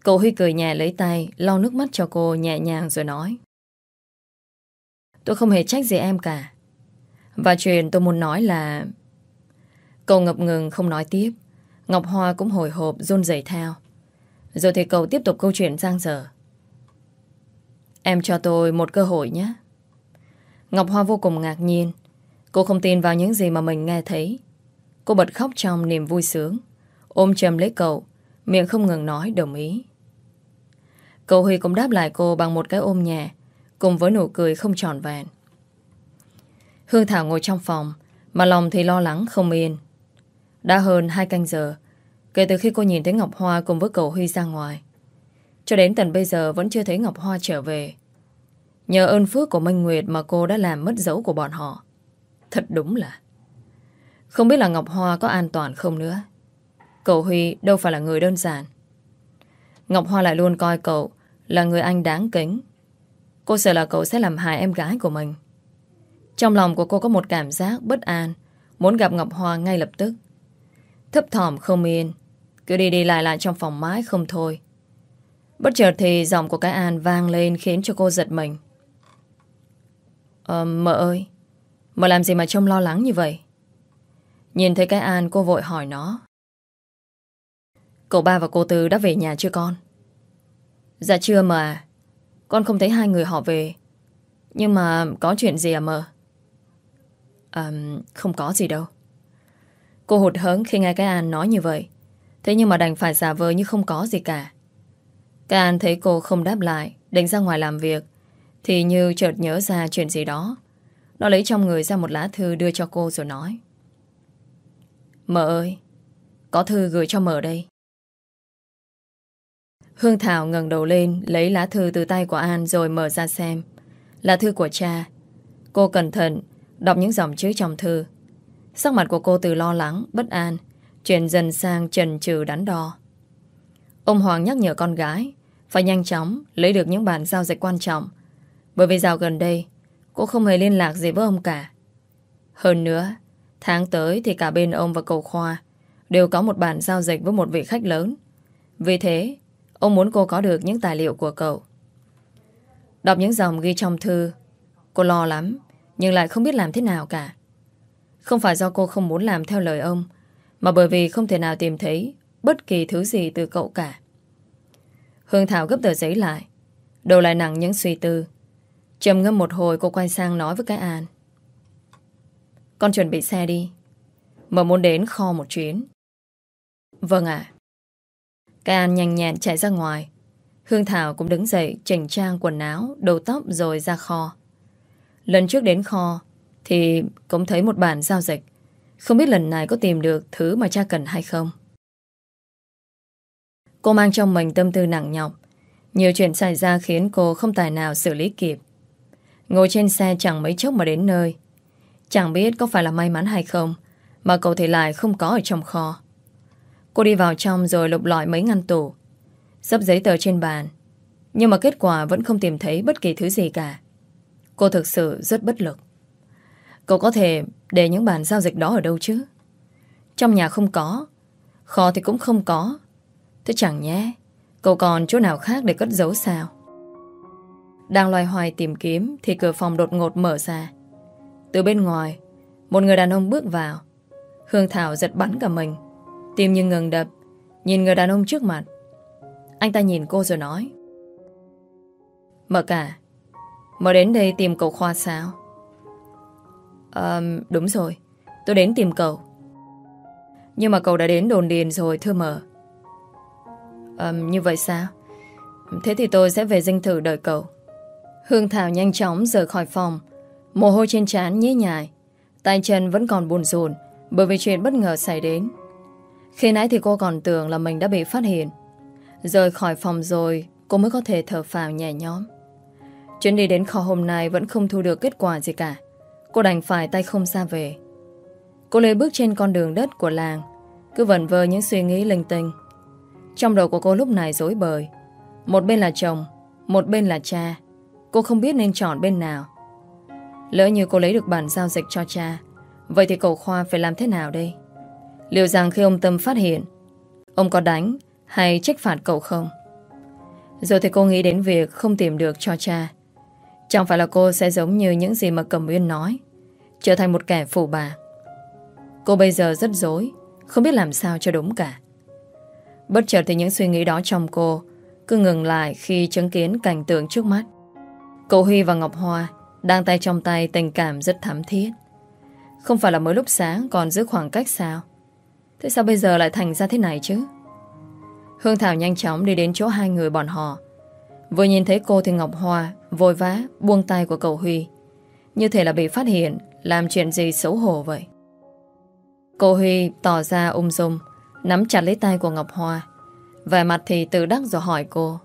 Cậu Huy cười nhẹ lấy tay, lau nước mắt cho cô nhẹ nhàng rồi nói. Tôi không hề trách gì em cả. Và chuyện tôi muốn nói là... Cậu ngập ngừng không nói tiếp. Ngọc Hoa cũng hồi hộp run rẩy theo. Rồi thì cậu tiếp tục câu chuyện giang dở. Em cho tôi một cơ hội nhé. Ngọc Hoa vô cùng ngạc nhiên. Cô không tin vào những gì mà mình nghe thấy. Cô bật khóc trong niềm vui sướng. Ôm chầm lấy cậu, miệng không ngừng nói đồng ý. Cậu Huy cũng đáp lại cô bằng một cái ôm nhẹ, cùng với nụ cười không tròn vẹn. Hương Thảo ngồi trong phòng, mà lòng thì lo lắng không yên. Đã hơn hai canh giờ, kể từ khi cô nhìn thấy Ngọc Hoa cùng với cậu Huy ra ngoài. Cho đến tận bây giờ vẫn chưa thấy Ngọc Hoa trở về. Nhờ ơn phước của Minh Nguyệt mà cô đã làm mất dấu của bọn họ. Thật đúng là... Không biết là Ngọc Hoa có an toàn không nữa. Cậu Huy đâu phải là người đơn giản. Ngọc Hoa lại luôn coi cậu là người anh đáng kính. Cô sợ là cậu sẽ làm hại em gái của mình. Trong lòng của cô có một cảm giác bất an, muốn gặp Ngọc Hoa ngay lập tức. Thấp thỏm không yên, cứ đi đi lại lại trong phòng mái không thôi. Bất chợt thì giọng của cái An vang lên khiến cho cô giật mình. Ờ, mợ ơi, mợ làm gì mà trông lo lắng như vậy? Nhìn thấy cái An cô vội hỏi nó. Cậu ba và cô Tư đã về nhà chưa con? Dạ chưa mà. Con không thấy hai người họ về. Nhưng mà có chuyện gì à mờ? À, không có gì đâu. Cô hụt hẫng khi nghe cái An nói như vậy. Thế nhưng mà đành phải giả vờ như không có gì cả. Cái An thấy cô không đáp lại, định ra ngoài làm việc. Thì như chợt nhớ ra chuyện gì đó. Nó lấy trong người ra một lá thư đưa cho cô rồi nói. Mợ ơi, có thư gửi cho mợ đây. Hương Thảo ngẩng đầu lên Lấy lá thư từ tay của An rồi mở ra xem Là thư của cha Cô cẩn thận Đọc những dòng chữ trong thư Sắc mặt của cô từ lo lắng, bất an Chuyển dần sang trần trừ đắn đo Ông Hoàng nhắc nhở con gái Phải nhanh chóng lấy được những bản giao dịch quan trọng bởi vì dạo gần đây Cô không hề liên lạc gì với ông cả Hơn nữa Tháng tới thì cả bên ông và cậu Khoa Đều có một bản giao dịch với một vị khách lớn Vì thế Ông muốn cô có được những tài liệu của cậu. Đọc những dòng ghi trong thư, cô lo lắm, nhưng lại không biết làm thế nào cả. Không phải do cô không muốn làm theo lời ông, mà bởi vì không thể nào tìm thấy bất kỳ thứ gì từ cậu cả. Hương Thảo gấp tờ giấy lại, đầu lại nặng những suy tư. Trầm ngâm một hồi cô quay sang nói với cái An. Con chuẩn bị xe đi. Mở muốn đến kho một chuyến. Vâng ạ. Cái An nhanh nhẹn chạy ra ngoài. Hương Thảo cũng đứng dậy chỉnh trang quần áo, đầu tóc rồi ra kho. Lần trước đến kho thì cũng thấy một bản giao dịch. Không biết lần này có tìm được thứ mà cha cần hay không. Cô mang trong mình tâm tư nặng nhọc. Nhiều chuyện xảy ra khiến cô không tài nào xử lý kịp. Ngồi trên xe chẳng mấy chốc mà đến nơi. Chẳng biết có phải là may mắn hay không, mà cậu thì lại không có ở trong kho. Cô đi vào trong rồi lục lọi mấy ngăn tủ Sắp giấy tờ trên bàn, Nhưng mà kết quả vẫn không tìm thấy bất kỳ thứ gì cả. Cô thực sự rất bất lực. Cậu có thể để những bản giao dịch đó ở đâu chứ? Trong nhà không có, Kho thì cũng không có. Thế chẳng nhé Cậu còn chỗ nào khác để cất giấu sao? Đang loay hoay tìm kiếm Thì cửa phòng đột ngột mở ra. Từ bên ngoài Một người đàn ông bước vào. Hương Thảo giật bắn cả mình. Tim như ngừng đập Nhìn người đàn ông trước mặt. Anh ta nhìn cô rồi nói mở cả mở đến đây tìm cậu Khoa sao? À, Đúng rồi Tôi đến tìm cậu. Nhưng mà cậu đã đến đồn điền rồi thưa mở um, Như vậy sao? Thế thì tôi sẽ về dinh thự đợi cậu. Hương Thảo nhanh chóng rời khỏi phòng. Mồ hôi trên trán nhễ nhại, Tay chân vẫn còn buồn rùn Bởi vì chuyện bất ngờ xảy đến. Khi nãy thì cô còn tưởng là mình đã bị phát hiện. Rời khỏi phòng rồi, Cô mới có thể thở phào nhẹ nhõm. Chuyến đi đến kho hôm nay Vẫn không thu được kết quả gì cả. Cô đành phải tay không ra về. Cô lê bước trên con đường đất của làng, Cứ vẩn vơ những suy nghĩ linh tinh. Trong đầu của cô lúc này dối bời. Một bên là chồng, Một bên là cha. Cô không biết nên chọn bên nào. Lỡ như cô lấy được bản giao dịch cho cha, Vậy thì cậu Khoa phải làm thế nào đây? Liệu rằng khi ông Tâm phát hiện, Ông có đánh Hay trách phạt cậu không? Rồi thì cô nghĩ đến việc không tìm được cho cha. Chẳng phải là cô sẽ giống như những gì mà Cẩm Uyên nói, Trở thành một kẻ phụ bà. Cô bây giờ rất dối, Không biết làm sao cho đúng cả. Bất chợt thì những suy nghĩ đó trong cô Cứ ngừng lại khi chứng kiến cảnh tượng trước mắt. Cậu Huy và Ngọc Hoa Đang tay trong tay tình cảm rất thắm thiết. Không phải là mới lúc sáng Còn giữ khoảng cách sao? Thế sao bây giờ lại thành ra thế này chứ? Hương Thảo nhanh chóng đi đến chỗ hai người bọn họ. Vừa nhìn thấy cô thì Ngọc Hoa Vội vã buông tay của cậu Huy. Như thể là bị phát hiện, Làm chuyện gì xấu hổ vậy? Cô Huy tỏ ra ung dung, Nắm chặt lấy tay của Ngọc Hoa. Vẻ mặt thì tự đắc rồi hỏi cô.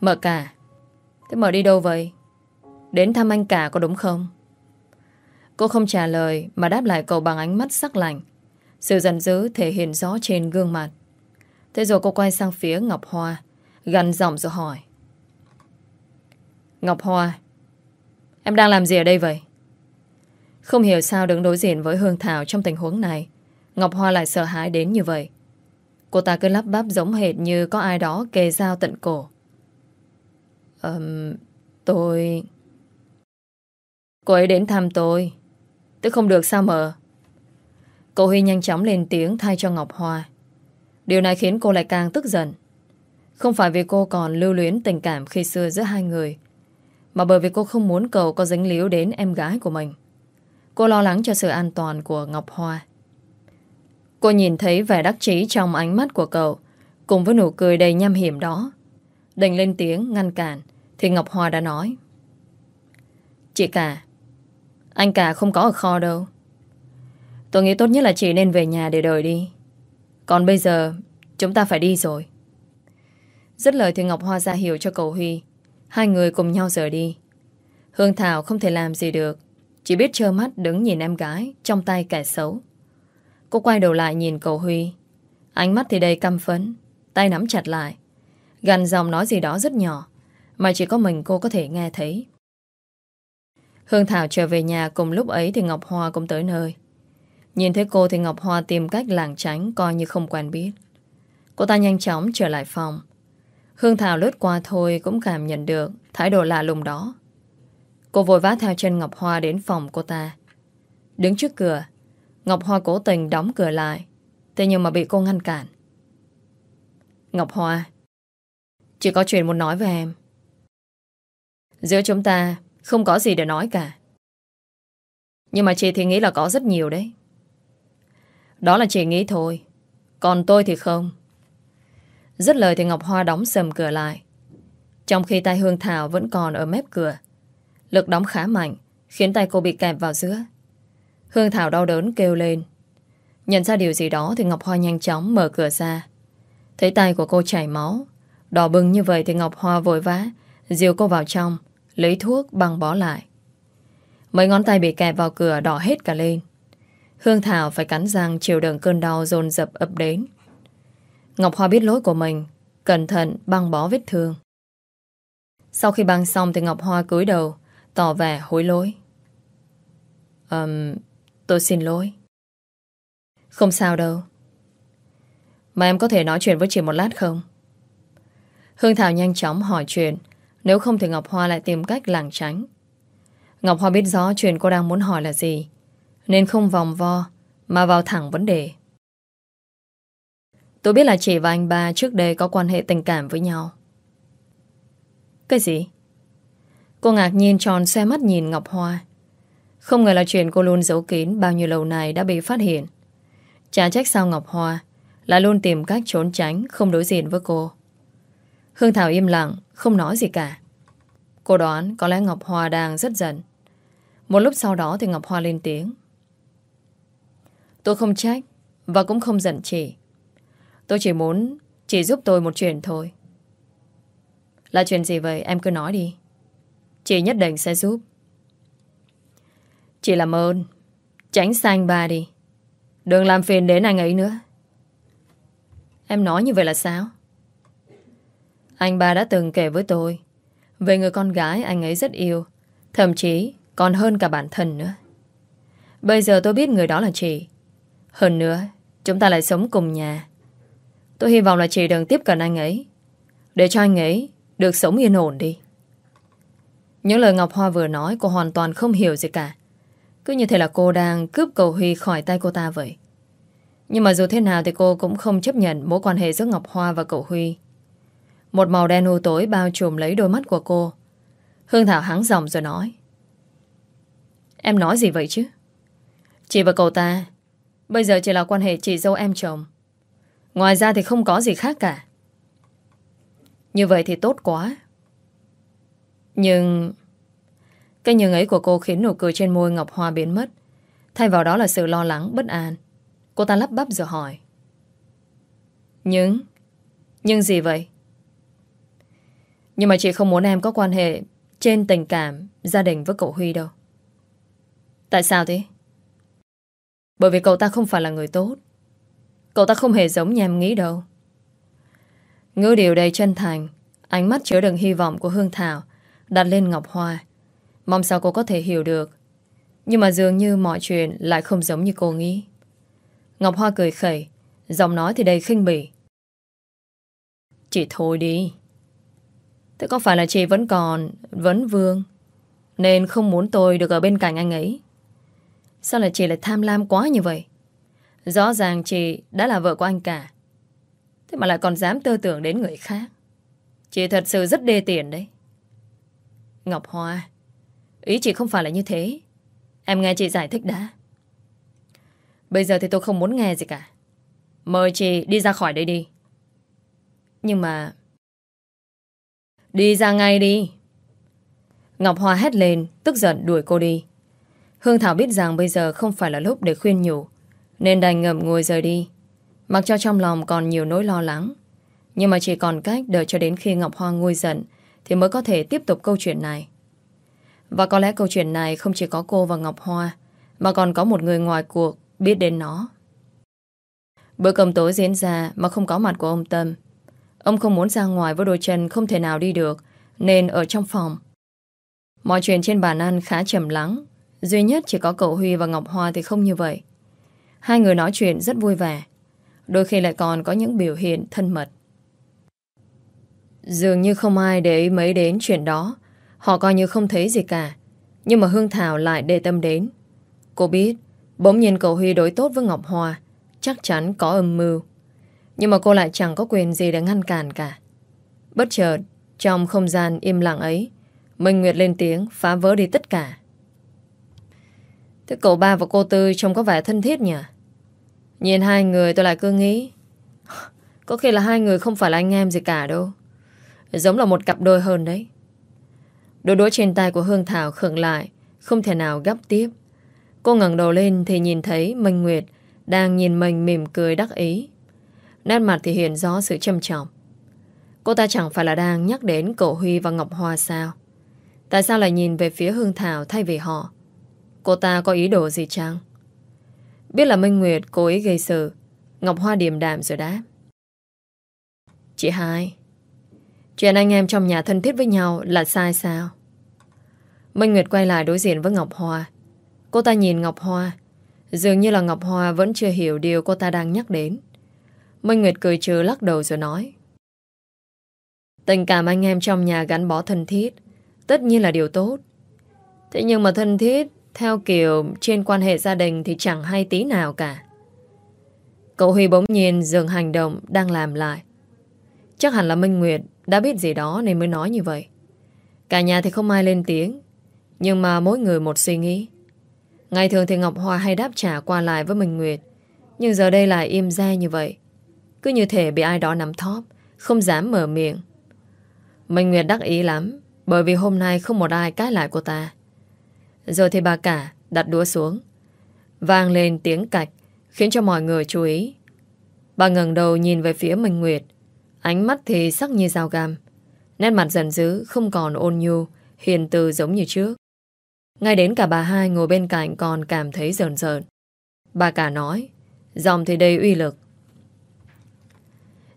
Mợ cả Thế mở đi đâu vậy? Đến thăm anh cả có đúng không? Cô không trả lời Mà đáp lại cậu bằng ánh mắt sắc lạnh. Sự giận dữ thể hiện rõ trên gương mặt. Thế rồi cô quay sang phía Ngọc Hoa Gần giọng rồi hỏi. Ngọc Hoa, Em đang làm gì ở đây vậy? Không hiểu sao đứng đối diện với Hương Thảo Trong tình huống này, Ngọc Hoa lại sợ hãi đến như vậy. Cô ta cứ lắp bắp giống hệt như Có ai đó kề dao tận cổ um, Tôi Cô ấy đến thăm tôi. Tức không được sao mờ Cô Huy nhanh chóng lên tiếng thay cho Ngọc Hoa. Điều này khiến cô lại càng tức giận. Không phải vì cô còn lưu luyến tình cảm khi xưa giữa hai người Mà bởi vì cô không muốn cậu có dính líu đến em gái của mình. Cô lo lắng cho sự an toàn của Ngọc Hoa. Cô nhìn thấy vẻ đắc chí trong ánh mắt của cậu Cùng với nụ cười đầy nham hiểm đó đành lên tiếng ngăn cản. Thì Ngọc Hoa đã nói. Chị cả, Anh cả không có ở kho đâu. Tôi nghĩ tốt nhất là chị nên về nhà để đợi đi. Còn bây giờ, Chúng ta phải đi rồi. Rất lời thì Ngọc Hoa ra hiểu cho cậu Huy. Hai người cùng nhau rời đi. Hương Thảo không thể làm gì được. Chỉ biết trơ mắt đứng nhìn em gái, Trong tay kẻ xấu. Cô quay đầu lại nhìn cậu Huy. Ánh mắt thì đầy căm phấn Tay nắm chặt lại. Gần giọng nói gì đó rất nhỏ. Mà chỉ có mình cô có thể nghe thấy Hương Thảo trở về nhà cùng lúc ấy thì Ngọc Hoa cũng tới nơi. Nhìn thấy cô thì Ngọc Hoa tìm cách lảng tránh coi như không quen biết. Cô ta nhanh chóng trở lại phòng. Hương Thảo lướt qua thôi cũng cảm nhận được thái độ lạ lùng đó. Cô vội vã theo chân Ngọc Hoa đến phòng cô ta. Đứng trước cửa, Ngọc Hoa cố tình đóng cửa lại. Thế nhưng mà bị cô ngăn cản. Ngọc Hoa, chỉ có chuyện muốn nói với em. Giữa chúng ta không có gì để nói cả. Nhưng mà chị thì nghĩ là có rất nhiều đấy. Đó là chị nghĩ thôi. Còn tôi thì không. Rất lời thì Ngọc Hoa đóng sầm cửa lại. Trong khi tay Hương Thảo vẫn còn ở mép cửa. Lực đóng khá mạnh, khiến tay cô bị kẹp vào giữa. Hương Thảo đau đớn kêu lên. Nhận ra điều gì đó thì Ngọc Hoa nhanh chóng mở cửa ra. Thấy tay của cô chảy máu. Đỏ bừng như vậy thì Ngọc Hoa vội vã, dìu cô vào trong, Lấy thuốc băng bó lại. Mấy ngón tay bị kẹp vào cửa đỏ hết cả lên. Hương Thảo phải cắn răng Chịu đựng cơn đau dồn dập ập đến. Ngọc Hoa biết lỗi của mình Cẩn thận băng bó vết thương. Sau khi băng xong Thì Ngọc Hoa cúi đầu Tỏ vẻ hối lỗi. Um, Tôi xin lỗi. Không sao đâu. Mà em có thể nói chuyện với chị một lát không? Hương Thảo nhanh chóng hỏi chuyện nếu không thì Ngọc Hoa lại tìm cách lảng tránh. Ngọc Hoa biết rõ chuyện cô đang muốn hỏi là gì, Nên không vòng vo, Mà vào thẳng vấn đề. Tôi biết là chị và anh ba trước đây có quan hệ tình cảm với nhau. Cái gì? Cô ngạc nhiên tròn xe mắt nhìn Ngọc Hoa. Không ngờ là chuyện cô luôn giấu kín bao nhiêu lâu này đã bị phát hiện. Chả trách sao Ngọc Hoa Lại luôn tìm cách trốn tránh, Không đối diện với cô. Hương Thảo im lặng không nói gì cả. Cô đoán có lẽ Ngọc Hoa đang rất giận. Một lúc sau đó thì Ngọc Hoa lên tiếng. Tôi không trách Và cũng không giận chị. Tôi chỉ muốn Chị giúp tôi một chuyện thôi. Là chuyện gì vậy? Em cứ nói đi. Chị nhất định sẽ giúp. Chị làm ơn. Tránh xa anh ba đi. Đừng làm phiền đến anh ấy nữa. Em nói như vậy là sao? Anh ba đã từng kể với tôi, Về người con gái anh ấy rất yêu, Thậm chí còn hơn cả bản thân nữa. Bây giờ tôi biết người đó là chị. Hơn nữa, Chúng ta lại sống cùng nhà. Tôi hy vọng là chị đừng tiếp cận anh ấy, Để cho anh ấy Được sống yên ổn đi. Những lời Ngọc Hoa vừa nói, Cô hoàn toàn không hiểu gì cả. Cứ như thế là cô đang cướp cầu Huy khỏi tay cô ta vậy. Nhưng mà dù thế nào Thì cô cũng không chấp nhận Mối quan hệ giữa Ngọc Hoa và cậu Huy. Một màu đen u tối bao trùm lấy đôi mắt của cô. Hương Thảo hắng giọng rồi nói. Em nói gì vậy chứ? Chị và cậu ta Bây giờ chỉ là quan hệ chị dâu em chồng. Ngoài ra thì không có gì khác cả. Như vậy thì tốt quá. Nhưng Cái nhưng ấy của cô khiến nụ cười trên môi Ngọc Hoa biến mất. Thay vào đó là sự lo lắng, bất an. Cô ta lắp bắp rồi hỏi. Nhưng Nhưng gì vậy? Nhưng mà chị không muốn em có quan hệ Trên tình cảm Gia đình với cậu Huy đâu. Tại sao thế? Bởi vì cậu ta không phải là người tốt. Cậu ta không hề giống như em nghĩ đâu. Ngữ điều đầy chân thành, Ánh mắt chứa đựng hy vọng của Hương Thảo Đặt lên Ngọc Hoa. Mong sao cô có thể hiểu được. Nhưng mà dường như mọi chuyện Lại không giống như cô nghĩ. Ngọc Hoa cười khẩy, Giọng nói thì đầy khinh bỉ. Chị thôi đi. Thế có phải là chị vẫn còn, vẫn vương? Nên không muốn tôi được ở bên cạnh anh ấy. Sao lại chị lại tham lam quá như vậy? Rõ ràng chị đã là vợ của anh cả. Thế mà lại còn dám tư tưởng đến người khác. Chị thật sự rất đê tiền đấy. Ngọc Hoa, Ý chị không phải là như thế. Em nghe chị giải thích đã. Bây giờ thì tôi không muốn nghe gì cả. Mời chị đi ra khỏi đây đi. Nhưng mà Đi ra ngay đi. Ngọc Hoa hét lên, Tức giận đuổi cô đi. Hương Thảo biết rằng bây giờ không phải là lúc để khuyên nhủ, nên đành ngậm ngồi rời đi. Mặc cho trong lòng còn nhiều nỗi lo lắng, Nhưng mà chỉ còn cách đợi cho đến khi Ngọc Hoa nguôi giận Thì mới có thể tiếp tục câu chuyện này. Và có lẽ câu chuyện này không chỉ có cô và Ngọc Hoa, Mà còn có một người ngoài cuộc biết đến nó. Bữa cơm tối diễn ra mà không có mặt của ông Tâm Ông không muốn ra ngoài với đôi chân không thể nào đi được, Nên ở trong phòng. Mọi chuyện trên bàn ăn khá trầm lắng. Duy nhất chỉ có cậu Huy và Ngọc Hoa thì không như vậy. Hai người nói chuyện rất vui vẻ. Đôi khi lại còn có những biểu hiện thân mật. Dường như không ai để ý mấy đến chuyện đó. Họ coi như không thấy gì cả. Nhưng mà Hương Thảo lại để tâm đến. Cô biết, Bỗng nhiên cậu Huy đối tốt với Ngọc Hoa, Chắc chắn có âm mưu. Nhưng mà cô lại chẳng có quyền gì để ngăn cản cả. Bất chợt, Trong không gian im lặng ấy, Minh Nguyệt lên tiếng phá vỡ đi tất cả. Thế cậu ba và cô Tư trông có vẻ thân thiết nhỉ? Nhìn hai người tôi lại cứ nghĩ, Có khi là hai người không phải là anh em gì cả đâu. Giống là một cặp đôi hơn đấy. Đôi đũa trên tay của Hương Thảo khựng lại, Không thể nào gấp tiếp. Cô ngẩng đầu lên thì nhìn thấy Minh Nguyệt Đang nhìn mình mỉm cười đắc ý. Nét mặt thì hiện rõ sự trầm trọng. Cô ta chẳng phải là đang nhắc đến cậu Huy và Ngọc Hoa sao? Tại sao lại nhìn về phía Hương Thảo thay vì họ? Cô ta có ý đồ gì chăng? Biết là Minh Nguyệt cố ý gây sự, Ngọc Hoa điềm đạm rồi đáp. Chị hai, Chuyện anh em trong nhà thân thiết với nhau Là sai sao? Minh Nguyệt quay lại đối diện với Ngọc Hoa. Cô ta nhìn Ngọc Hoa, Dường như là Ngọc Hoa vẫn chưa hiểu Điều cô ta đang nhắc đến. Minh Nguyệt cười trừ lắc đầu rồi nói Tình cảm anh em trong nhà gắn bó thân thiết Tất nhiên là điều tốt Thế nhưng mà thân thiết theo kiểu trên quan hệ gia đình thì chẳng hay tí nào cả. Cậu Huy bỗng nhiên dừng hành động đang làm lại. Chắc hẳn là Minh Nguyệt đã biết gì đó nên mới nói như vậy. Cả nhà thì không ai lên tiếng, nhưng mà mỗi người một suy nghĩ. Ngày thường thì Ngọc Hoa hay đáp trả qua lại với Minh Nguyệt, Nhưng giờ đây lại im re như vậy cứ như thể bị ai đó nắm thóp, Không dám mở miệng. Minh Nguyệt đắc ý lắm, Bởi vì hôm nay không một ai cãi lại cô ta. Rồi thì bà cả đặt đũa xuống, Vang lên tiếng cạch, Khiến cho mọi người chú ý. Bà ngẩng đầu nhìn về phía Minh Nguyệt, Ánh mắt thì sắc như dao găm, Nét mặt giận dữ, Không còn ôn nhu, Hiền từ giống như trước. Ngay đến cả bà hai ngồi bên cạnh Còn cảm thấy rờn rợn. Bà cả nói Dòng thì đầy uy lực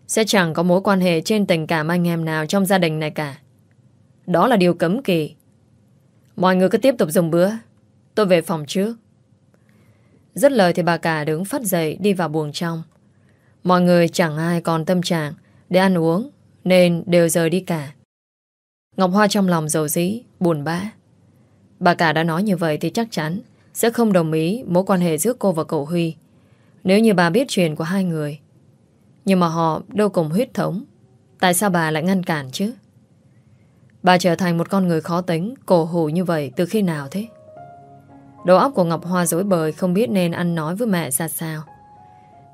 sẽ chẳng có mối quan hệ trên tình cảm anh em nào Trong gia đình này cả. Đó là điều cấm kỳ Mọi người cứ tiếp tục dùng bữa. Tôi về phòng trước. Rất lời thì bà cả đứng phát dậy Đi vào buồng trong. Mọi người chẳng ai còn tâm trạng Để ăn uống, Nên đều rời đi cả. Ngọc Hoa trong lòng dầu dĩ, Buồn bã. Bà cả đã nói như vậy thì chắc chắn Sẽ không đồng ý mối quan hệ giữa cô và cậu Huy. Nếu như bà biết chuyện của hai người nhưng mà họ đâu cùng huyết thống. Tại sao bà lại ngăn cản chứ? Bà trở thành một con người khó tính, Cổ hủ như vậy từ khi nào thế? Đầu óc của Ngọc Hoa dối bời, Không biết nên ăn nói với mẹ ra sao.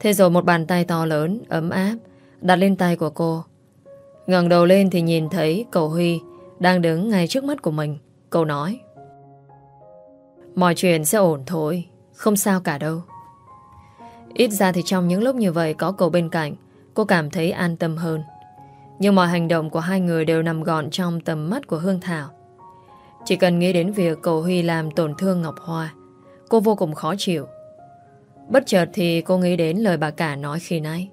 Thế rồi một bàn tay to lớn, Ấm áp, Đặt lên tay của cô. Ngẩng đầu lên thì nhìn thấy cậu Huy Đang đứng ngay trước mắt của mình. Cậu nói, Mọi chuyện sẽ ổn thôi, Không sao cả đâu. Ít ra thì trong những lúc như vậy Có cậu bên cạnh Cô cảm thấy an tâm hơn. Nhưng mọi hành động của hai người đều nằm gọn Trong tầm mắt của Hương Thảo. Chỉ cần nghĩ đến việc cậu Huy làm tổn thương Ngọc Hoa, Cô vô cùng khó chịu. Bất chợt thì cô nghĩ đến lời bà cả nói khi nãy.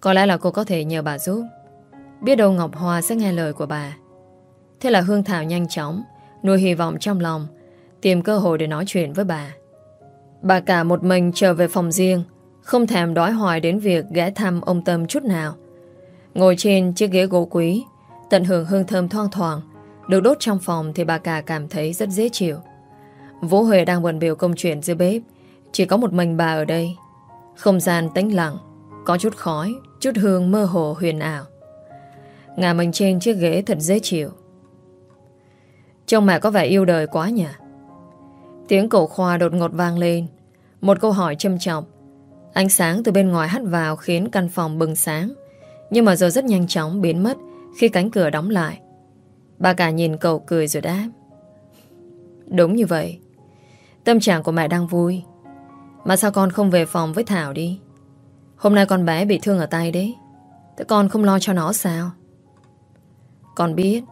Có lẽ là cô có thể nhờ bà giúp. Biết đâu Ngọc Hoa sẽ nghe lời của bà. Thế là Hương Thảo nhanh chóng, Nuôi hy vọng trong lòng, Tìm cơ hội để nói chuyện với bà. Bà cả một mình trở về phòng riêng không thèm đói hoài đến việc ghé thăm ông Tâm chút nào. Ngồi trên chiếc ghế gỗ quý Tận hưởng hương thơm thoang thoảng Được đốt trong phòng thì bà cả cảm thấy rất dễ chịu. Vũ Huệ đang buồn biểu công chuyện dưới bếp Chỉ có một mình bà ở đây. Không gian tĩnh lặng Có chút khói, chút hương mơ hồ huyền ảo. Ngả mình trên chiếc ghế thật dễ chịu. Trông mẹ có vẻ yêu đời quá nhỉ? Tiếng cổ khoa đột ngột vang lên Một câu hỏi châm trọng. Ánh sáng từ bên ngoài hắt vào Khiến căn phòng bừng sáng. Nhưng mà rồi rất nhanh chóng biến mất Khi cánh cửa đóng lại. Bà cả nhìn cậu cười rồi đáp. Đúng như vậy. Tâm trạng của mẹ đang vui. Mà sao con không về phòng với Thảo đi? Hôm nay con bé bị thương ở tay đấy. Thế con không lo cho nó sao? Con biết.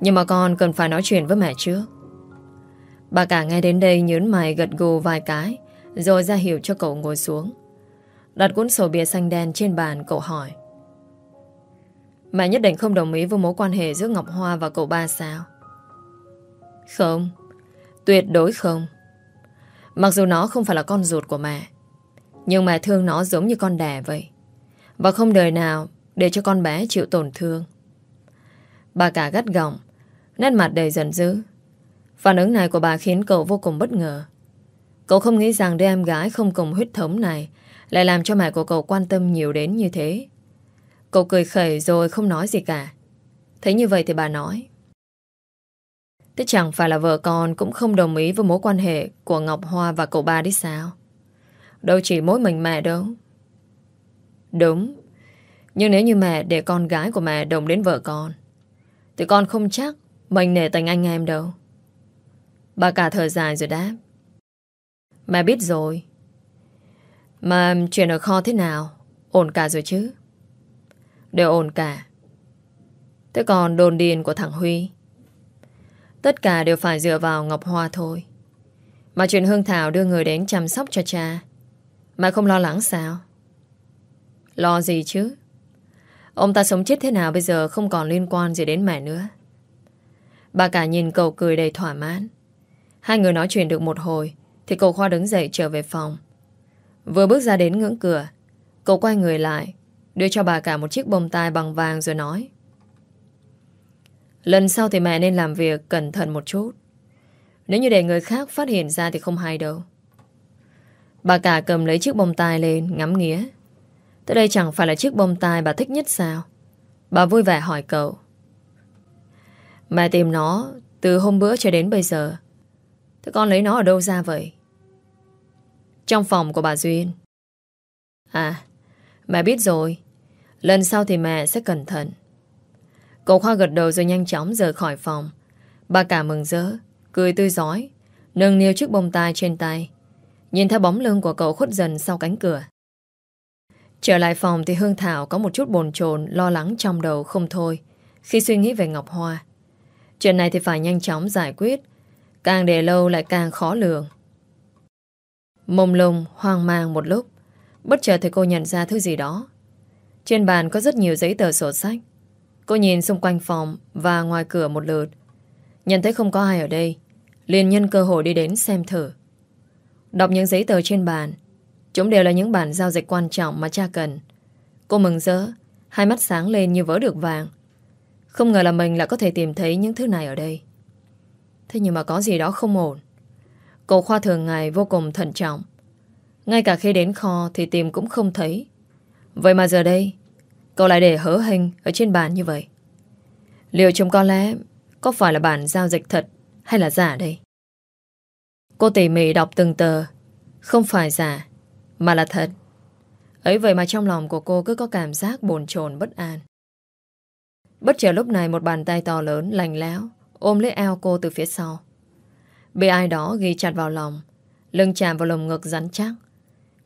Nhưng mà con cần phải nói chuyện với mẹ trước. Bà cả nghe đến đây nhớn mày gật gù vài cái, Rồi ra hiệu cho cậu ngồi xuống. Đặt cuốn sổ bìa xanh đen trên bàn, cậu hỏi. Mẹ nhất định không đồng ý với mối quan hệ giữa Ngọc Hoa và cậu ba sao? Không. Tuyệt đối không. Mặc dù nó không phải là con ruột của mẹ, Nhưng mẹ thương nó giống như con đẻ vậy. Và không đời nào Để cho con bé chịu tổn thương. Bà cả gắt gỏng, Nét mặt đầy giận dữ. Phản ứng này của bà khiến cậu vô cùng bất ngờ. Cậu không nghĩ rằng đứa em gái không cùng huyết thống này lại làm cho mẹ của cậu quan tâm nhiều đến như thế. Cậu cười khẩy rồi không nói gì cả. Thấy như vậy thì bà nói. Thế chẳng phải là vợ con cũng không đồng ý với mối quan hệ của Ngọc Hoa và cậu ba đi sao? Đâu chỉ mỗi mình mẹ đâu. Đúng. Nhưng nếu như mẹ để con gái của mẹ đồng đến vợ con, thì con không chắc mình nể tình anh em đâu. Bà cả thở dài rồi đáp Mẹ biết rồi mà chuyện ở kho thế nào? Ổn cả rồi chứ? Đều ổn cả. Thế còn đồn điền của thằng Huy? Tất cả đều phải dựa vào Ngọc Hoa thôi. Mà chuyện Hương Thảo đưa người đến chăm sóc cho cha mà không lo lắng sao? Lo gì chứ? Ông ta sống chết thế nào bây giờ Không còn liên quan gì đến mẹ nữa. Bà cả nhìn cậu cười đầy thỏa mãn. Hai người nói chuyện được một hồi, Thì cậu Khoa đứng dậy trở về phòng. Vừa bước ra đến ngưỡng cửa, Cậu quay người lại, Đưa cho bà cả một chiếc bông tai bằng vàng rồi nói. Lần sau thì mẹ nên làm việc cẩn thận một chút. Nếu như để người khác phát hiện ra thì không hay đâu. Bà cả cầm lấy chiếc bông tai lên, ngắm nghía. Tới đây chẳng phải là chiếc bông tai bà thích nhất sao? Bà vui vẻ hỏi cậu. Mẹ tìm nó từ hôm bữa cho đến bây giờ. Thế con lấy nó ở đâu ra vậy? Trong phòng của bà Duyên À, mẹ biết rồi. Lần sau thì mẹ sẽ cẩn thận. Cậu Khoa gật đầu rồi nhanh chóng rời khỏi phòng. Bà cả mừng rỡ, cười tươi giói, nâng niu chiếc bông tai trên tay. Nhìn theo bóng lưng của cậu khuất dần sau cánh cửa. Trở lại phòng thì Hương Thảo có một chút bồn chồn lo lắng trong đầu không thôi khi suy nghĩ về Ngọc Hoa. Chuyện này thì phải nhanh chóng giải quyết, càng để lâu lại càng khó lường. Mông lung, hoang mang một lúc, bất chợt thì cô nhận ra thứ gì đó. Trên bàn có rất nhiều giấy tờ sổ sách. Cô nhìn xung quanh phòng và ngoài cửa một lượt. Nhận thấy không có ai ở đây, liền nhân cơ hội đi đến xem thử. Đọc những giấy tờ trên bàn, chúng đều là những bản giao dịch quan trọng mà cha cần. Cô mừng rỡ, hai mắt sáng lên như vỡ được vàng. Không ngờ là mình lại có thể tìm thấy những thứ này ở đây. Thế nhưng mà có gì đó không ổn. Cậu Khoa thường ngày vô cùng thận trọng. Ngay cả khi đến kho thì tìm cũng không thấy. Vậy mà giờ đây, cậu lại để hớ hình ở trên bàn như vậy. Liệu chúng có lẽ có phải là bản giao dịch thật hay là giả đây? Cô tỉ mỉ đọc từng tờ, không phải giả, mà là thật. Ấy vậy mà trong lòng của cô cứ có cảm giác bồn chồn bất an. Bất chợt lúc này một bàn tay to lớn, lành léo, ôm lấy eo cô từ phía sau. Bị ai đó ghi chặt vào lòng, lưng chạm vào lồng ngực rắn chắc.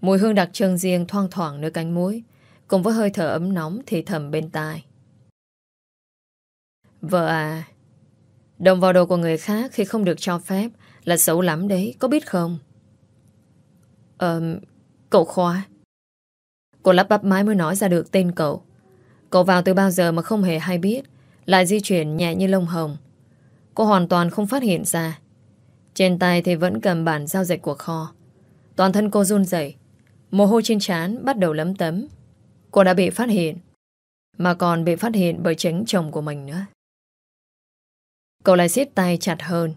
Mùi hương đặc trưng riêng thoang thoảng nơi cánh mũi, cùng với hơi thở ấm nóng thì thầm bên tai. Vợ à, động vào đồ của người khác khi không được cho phép là xấu lắm đấy, có biết không? Ờ, cậu Khoa. Cô lắp bắp mái mới nói ra được tên cậu. Cậu vào từ bao giờ mà không hề hay biết, lại di chuyển nhẹ như lông hồng. Cô hoàn toàn không phát hiện ra. Trên tay thì vẫn cầm bản giao dịch của kho. Toàn thân cô run rẩy, mồ hôi trên trán bắt đầu lấm tấm. Cô đã bị phát hiện, mà còn bị phát hiện bởi chính chồng của mình nữa. Cậu lại siết tay chặt hơn.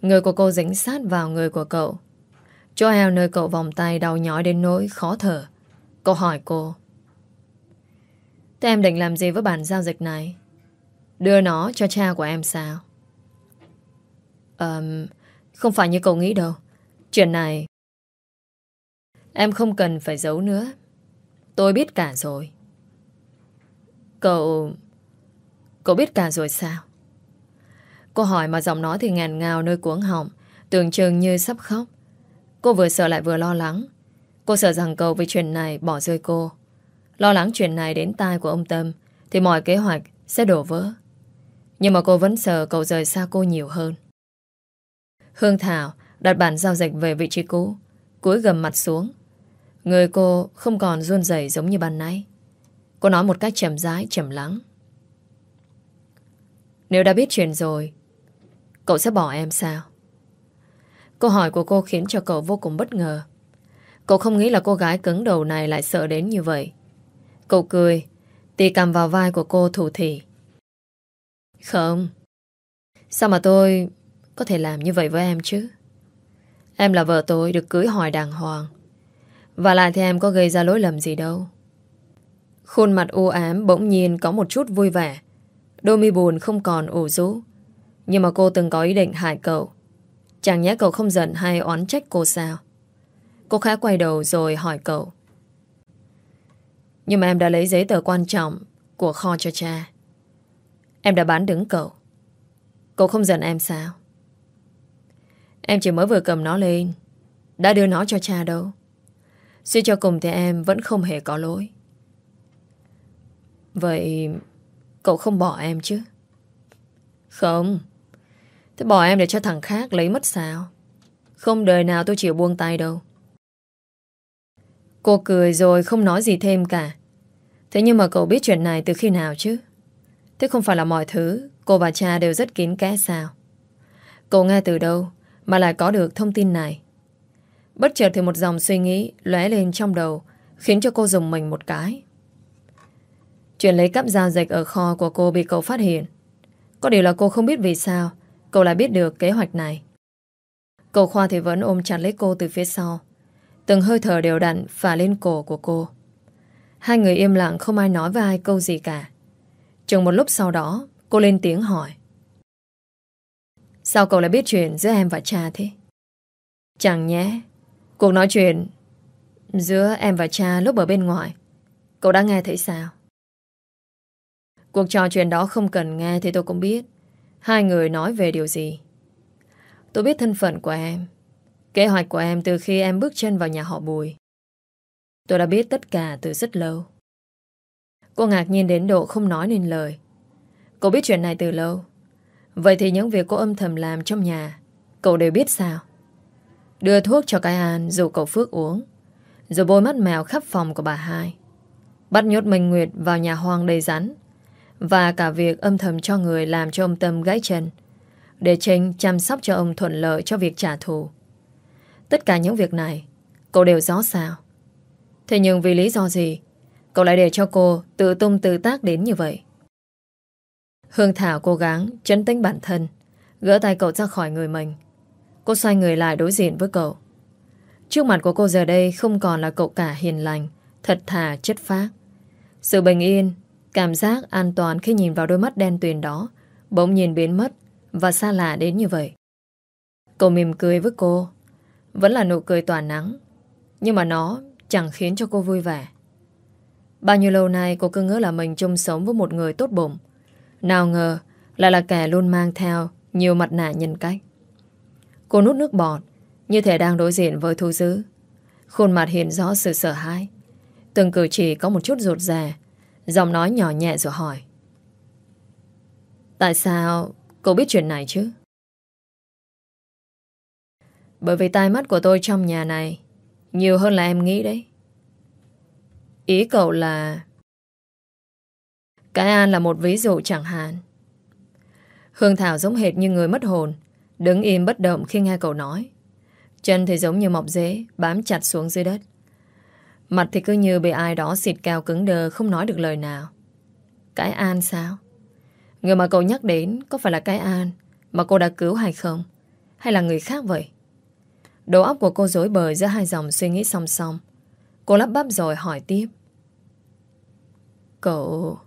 Người của cô dính sát vào người của cậu. Chỗ eo nơi cậu vòng tay đau nhói đến nỗi khó thở. Cậu hỏi cô. Thế em định làm gì với bản giao dịch này? Đưa nó cho cha của em sao? um, không phải như cậu nghĩ đâu. Chuyện này... Em không cần phải giấu nữa. Tôi biết cả rồi. Cậu... Cậu biết cả rồi sao? Cô hỏi mà giọng nói thì ngàn ngào nơi cuống họng, tưởng chừng như sắp khóc. Cô vừa sợ lại vừa lo lắng. Cô sợ rằng cậu vì chuyện này bỏ rơi cô. Lo lắng chuyện này đến tai của ông Tâm thì mọi kế hoạch sẽ đổ vỡ. Nhưng mà cô vẫn sợ cậu rời xa cô nhiều hơn. Hương Thảo đặt bản giao dịch về vị trí cũ, cúi gầm mặt xuống. Người cô không còn run rẩy giống như ban nãy. Cô nói một cách chậm rãi, chậm lắng. Nếu đã biết chuyện rồi, cậu sẽ bỏ em sao? Câu hỏi của cô khiến cho cậu vô cùng bất ngờ. Cậu không nghĩ là cô gái cứng đầu này lại sợ đến như vậy. Cậu cười, tì cầm vào vai của cô thủ thỉ. Không. Sao mà tôi có thể làm như vậy với em chứ? Em là vợ tôi, được cưới hỏi đàng hoàng. Và lại thì em có gây ra lỗi lầm gì đâu. Khuôn mặt u ám bỗng nhiên có một chút vui vẻ. Đôi mi buồn không còn ủ rũ. Nhưng mà cô từng có ý định hại cậu. Chẳng nhẽ cậu không giận hay oán trách cô sao? Cô khá quay đầu rồi hỏi cậu. Nhưng mà em đã lấy giấy tờ quan trọng của kho cho cha. Em đã bán đứng cậu. Cậu không giận em sao? Em chỉ mới vừa cầm nó lên. Đã đưa nó cho cha đâu. Suy cho cùng thì em vẫn không hề có lỗi. Vậy cậu không bỏ em chứ? Không. Thế bỏ em để cho thằng khác lấy mất sao? Không đời nào tôi chịu buông tay đâu. Cô cười rồi không nói gì thêm cả. Thế nhưng mà cậu biết chuyện này từ khi nào chứ? Thế không phải là mọi thứ cô và cha đều rất kín kẽ sao? Cậu nghe từ đâu mà lại có được thông tin này? Bất chợt thì một dòng suy nghĩ lóe lên trong đầu khiến cho cô dùng mình một cái. Chuyện lấy cắp giao dịch ở kho của cô bị cậu phát hiện. Có điều là cô không biết vì sao cậu lại biết được kế hoạch này. Cậu Khoa thì vẫn ôm chặt lấy cô từ phía sau. Từng hơi thở đều đặn phả lên cổ của cô. Hai người im lặng không ai nói với ai câu gì cả. Chừng một lúc sau đó, cô lên tiếng hỏi. Sao cậu lại biết chuyện giữa em và cha thế? Chẳng nhé, cuộc nói chuyện Giữa em và cha lúc ở bên ngoài Cậu đã nghe thấy sao? Cuộc trò chuyện đó không cần nghe Thì tôi cũng biết Hai người nói về điều gì. Tôi biết thân phận của em Kế hoạch của em từ khi em bước chân vào nhà họ Bùi. Tôi đã biết tất cả từ rất lâu. Cô ngạc nhiên đến độ không nói nên lời. Cô biết chuyện này từ lâu. Vậy thì những việc cô âm thầm làm trong nhà, Cậu đều biết sao? Đưa thuốc cho cái An dù cậu Phước uống. Rồi bôi mắt mèo khắp phòng của bà hai. Bắt nhốt Minh Nguyệt vào nhà hoang đầy rắn. Và cả việc âm thầm cho người Làm cho ông Tâm gãy chân, Để Trinh chăm sóc cho ông thuận lợi Cho việc trả thù. Tất cả những việc này, Cậu đều rõ sao? Thế nhưng vì lý do gì, Cậu lại để cho cô tự tung tự tác đến như vậy? Hương Thảo cố gắng chấn tĩnh bản thân, Gỡ tay cậu ra khỏi người mình. Cô xoay người lại đối diện với cậu. Trước mặt của cô giờ đây Không còn là cậu cả hiền lành, Thật thà, chất phác. Sự bình yên, Cảm giác an toàn khi nhìn vào đôi mắt đen tuyền đó Bỗng nhìn biến mất Và xa lạ đến như vậy. Cậu mỉm cười với cô. Vẫn là nụ cười tỏa nắng, Nhưng mà nó chẳng khiến cho cô vui vẻ. Bao nhiêu lâu nay cô cứ ngỡ là mình chung sống với một người tốt bụng nào ngờ, lại là kẻ luôn mang theo nhiều mặt nạ nhân cách. Cô nút nước bọt, như thể đang đối diện với thu dữ. Khuôn mặt hiện rõ sự sợ hãi. Từng cử chỉ có một chút rụt rè, Giọng nói nhỏ nhẹ rồi hỏi Tại sao cô biết chuyện này chứ? Bởi vì tai mắt của tôi trong nhà này Nhiều hơn là em nghĩ đấy Ý cậu là cái An là một ví dụ chẳng hạn. Hương Thảo giống hệt như người mất hồn, đứng im bất động khi nghe cậu nói. Chân thì giống như mọc dế, bám chặt xuống dưới đất. Mặt thì cứ như bị ai đó xịt cao cứng đờ không nói được lời nào. Cái An sao? Người mà cậu nhắc đến có phải là cái An mà cô đã cứu hay không? Hay là người khác vậy? Đầu óc của cô rối bời giữa hai dòng suy nghĩ song song. Cô lắp bắp rồi hỏi tiếp. Cậu...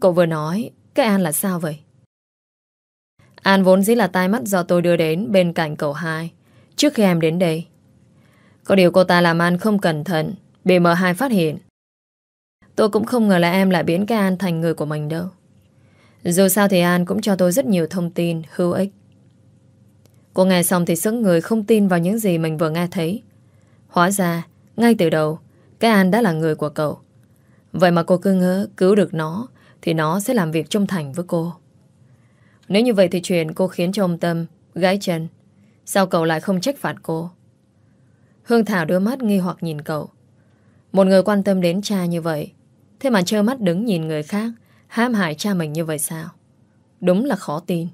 Cậu vừa nói, Cái An là sao vậy? An vốn dĩ là tai mắt do tôi đưa đến Bên cạnh cậu hai, Trước khi em đến đây. Có điều cô ta làm An không cẩn thận, Bị M2 phát hiện. Tôi cũng không ngờ là em lại biến cái An thành người của mình đâu. Dù sao thì An cũng cho tôi rất nhiều thông tin, Hữu ích. Cô nghe xong thì sững người không tin vào những gì mình vừa nghe thấy. Hóa ra, Ngay từ đầu, Cái An đã là người của cậu. Vậy mà cô cứ ngỡ cứu được nó thì nó sẽ làm việc trung thành với cô. Nếu như vậy thì chuyện cô khiến cho ông Tâm gãy chân. Sao cậu lại không trách phạt cô? Hương Thảo đưa mắt nghi hoặc nhìn cậu. Một người quan tâm đến cha như vậy, thế mà trơ mắt đứng nhìn người khác hãm hại cha mình như vậy sao? Đúng là khó tin.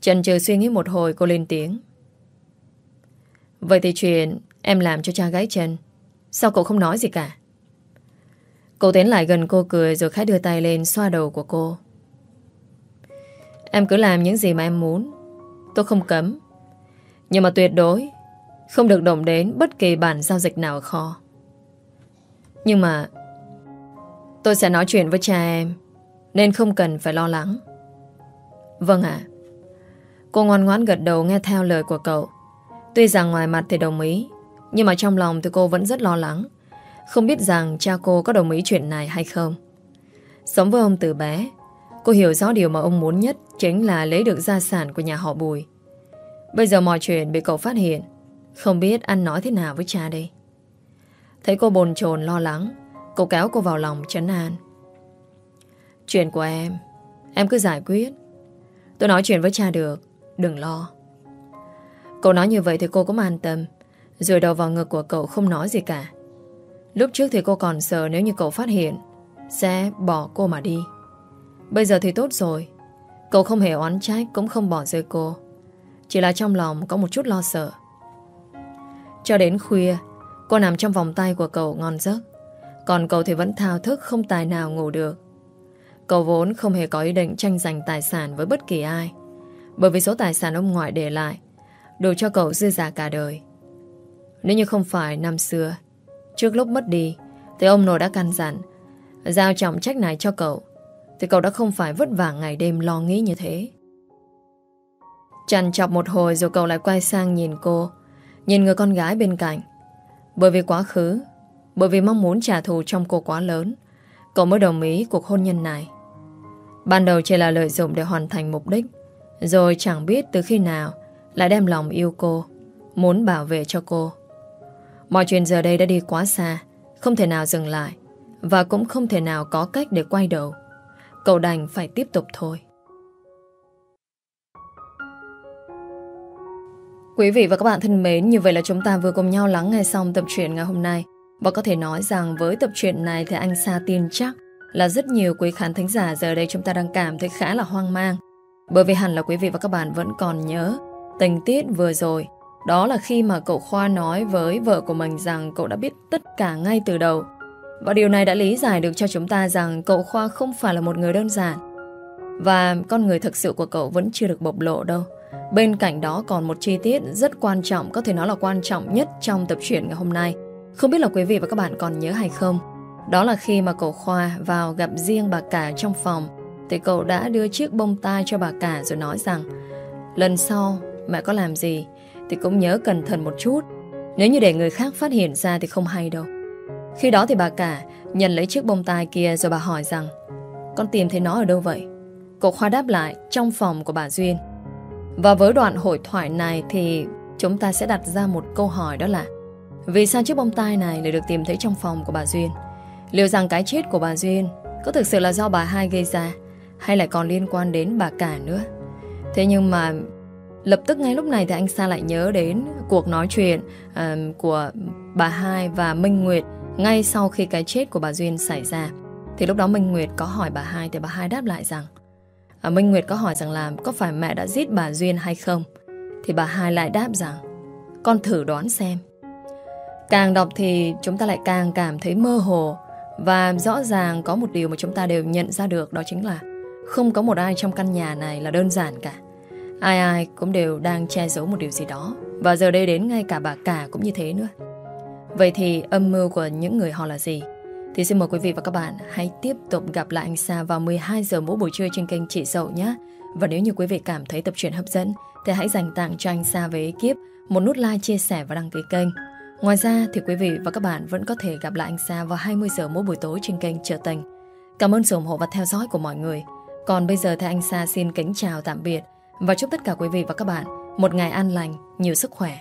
Trần trừ suy nghĩ một hồi cô lên tiếng. Vậy thì chuyện em làm cho cha gãy chân, sao cậu không nói gì cả? Cô tiến lại gần cô cười rồi khẽ đưa tay lên xoa đầu của cô. Em cứ làm những gì mà em muốn. Tôi không cấm. Nhưng mà tuyệt đối không được động đến bất kỳ bản giao dịch nào ở kho. Nhưng mà tôi sẽ nói chuyện với cha em, nên không cần phải lo lắng. Vâng ạ. Cô ngoan ngoãn gật đầu nghe theo lời của cậu. Tuy rằng ngoài mặt thì đồng ý, nhưng mà trong lòng thì cô vẫn rất lo lắng không biết rằng cha cô có đồng ý chuyện này hay không. Sống với ông từ bé, Cô hiểu rõ điều mà ông muốn nhất Chính là lấy được gia sản của nhà họ Bùi. Bây giờ mọi chuyện bị cậu phát hiện, Không biết anh nói thế nào với cha đây. Thấy cô bồn chồn lo lắng Cậu kéo cô vào lòng chấn an. Chuyện của em Em cứ giải quyết. Tôi nói chuyện với cha được, Đừng lo. Cậu nói như vậy thì cô cũng an tâm Rồi đầu vào ngực của cậu không nói gì cả. Lúc trước thì cô còn sợ nếu như cậu phát hiện, Sẽ bỏ cô mà đi. Bây giờ thì tốt rồi. Cậu không hề oán trách, Cũng không bỏ rơi cô. Chỉ là trong lòng có một chút lo sợ. Cho đến khuya, Cô nằm trong vòng tay của cậu ngon giấc. Còn cậu thì vẫn thao thức, Không tài nào ngủ được. Cậu vốn không hề có ý định tranh giành tài sản Với bất kỳ ai. Bởi vì số tài sản ông ngoại để lại, Đủ cho cậu dư giả cả đời. Nếu như không phải năm xưa Trước lúc mất đi, Thì ông nội đã căn dặn, Giao trọng trách này cho cậu, Thì cậu đã không phải vất vả ngày đêm lo nghĩ như thế. Chằn chọc một hồi rồi cậu lại quay sang nhìn cô, Nhìn người con gái bên cạnh. Bởi vì quá khứ, Bởi vì mong muốn trả thù trong cô quá lớn, Cậu mới đồng ý cuộc hôn nhân này. Ban đầu chỉ là lợi dụng để hoàn thành mục đích, Rồi chẳng biết từ khi nào Lại đem lòng yêu cô, Muốn bảo vệ cho cô. Mọi chuyện giờ đây đã đi quá xa Không thể nào dừng lại Và cũng không thể nào có cách để quay đầu Cậu đành phải tiếp tục thôi Quý vị và các bạn thân mến, như vậy là chúng ta vừa cùng nhau lắng nghe xong tập truyện ngày hôm nay. Và có thể nói rằng với tập truyện này thì anh Sa tin chắc là rất nhiều quý khán thính giả giờ đây chúng ta đang cảm thấy khá là hoang mang. Bởi vì hẳn là quý vị và các bạn vẫn còn nhớ tình tiết vừa rồi. Đó là khi mà cậu Khoa nói với vợ của mình rằng cậu đã biết tất cả ngay từ đầu. Và điều này đã lý giải được cho chúng ta rằng cậu Khoa không phải là một người đơn giản. Và con người thực sự của cậu vẫn chưa được bộc lộ đâu. Bên cạnh đó còn một chi tiết rất quan trọng, có thể nói là quan trọng nhất trong tập truyện ngày hôm nay. Không biết là quý vị và các bạn còn nhớ hay không? Đó là khi mà cậu Khoa vào gặp riêng bà cả trong phòng, thì cậu đã đưa chiếc bông tai cho bà cả rồi nói rằng lần sau mẹ có làm gì thì cũng nhớ cẩn thận một chút. Nếu như để người khác phát hiện ra thì không hay đâu. Khi đó thì bà cả nhận lấy chiếc bông tai kia rồi bà hỏi rằng, con tìm thấy nó ở đâu vậy? Cô Khoa đáp lại, trong phòng của bà Duyên. Và với đoạn hội thoại này thì chúng ta sẽ đặt ra một câu hỏi đó là, Vì sao chiếc bông tai này lại được tìm thấy trong phòng của bà Duyên? Liệu rằng cái chết của bà Duyên có thực sự là do bà hai gây ra, hay lại còn liên quan đến bà cả nữa? Thế nhưng mà lập tức ngay lúc này thì anh Sa lại nhớ đến cuộc nói chuyện uh, của bà hai và Minh Nguyệt ngay sau khi cái chết của bà Duyên xảy ra. Thì lúc đó Minh Nguyệt có hỏi bà hai thì bà hai đáp lại rằng uh, Minh Nguyệt có hỏi rằng là có phải mẹ đã giết bà Duyên hay không? Thì bà hai lại đáp rằng con thử đoán xem. Càng đọc thì chúng ta lại càng cảm thấy mơ hồ và rõ ràng có một điều mà chúng ta đều nhận ra được đó chính là không có một ai trong căn nhà này là đơn giản cả. Ai ai cũng đều đang che giấu một điều gì đó và giờ đây đến ngay cả bà cả cũng như thế nữa. Vậy thì âm mưu của những người họ là gì? Thì xin mời quý vị và các bạn hãy tiếp tục gặp lại anh Sa vào 12 giờ mỗi buổi trưa trên kênh Chị Dậu nhé. Và nếu như quý vị cảm thấy tập truyện hấp dẫn thì hãy dành tặng cho anh Sa với ekip một nút like, chia sẻ và đăng ký kênh. Ngoài ra thì quý vị và các bạn vẫn có thể gặp lại anh Sa vào 20 giờ mỗi buổi tối trên kênh Trợ Tình. Cảm ơn sự ủng hộ và theo dõi của mọi người. Còn bây giờ thì anh Sa xin kính chào tạm biệt và chúc tất cả quý vị và các bạn một ngày an lành, nhiều sức khỏe.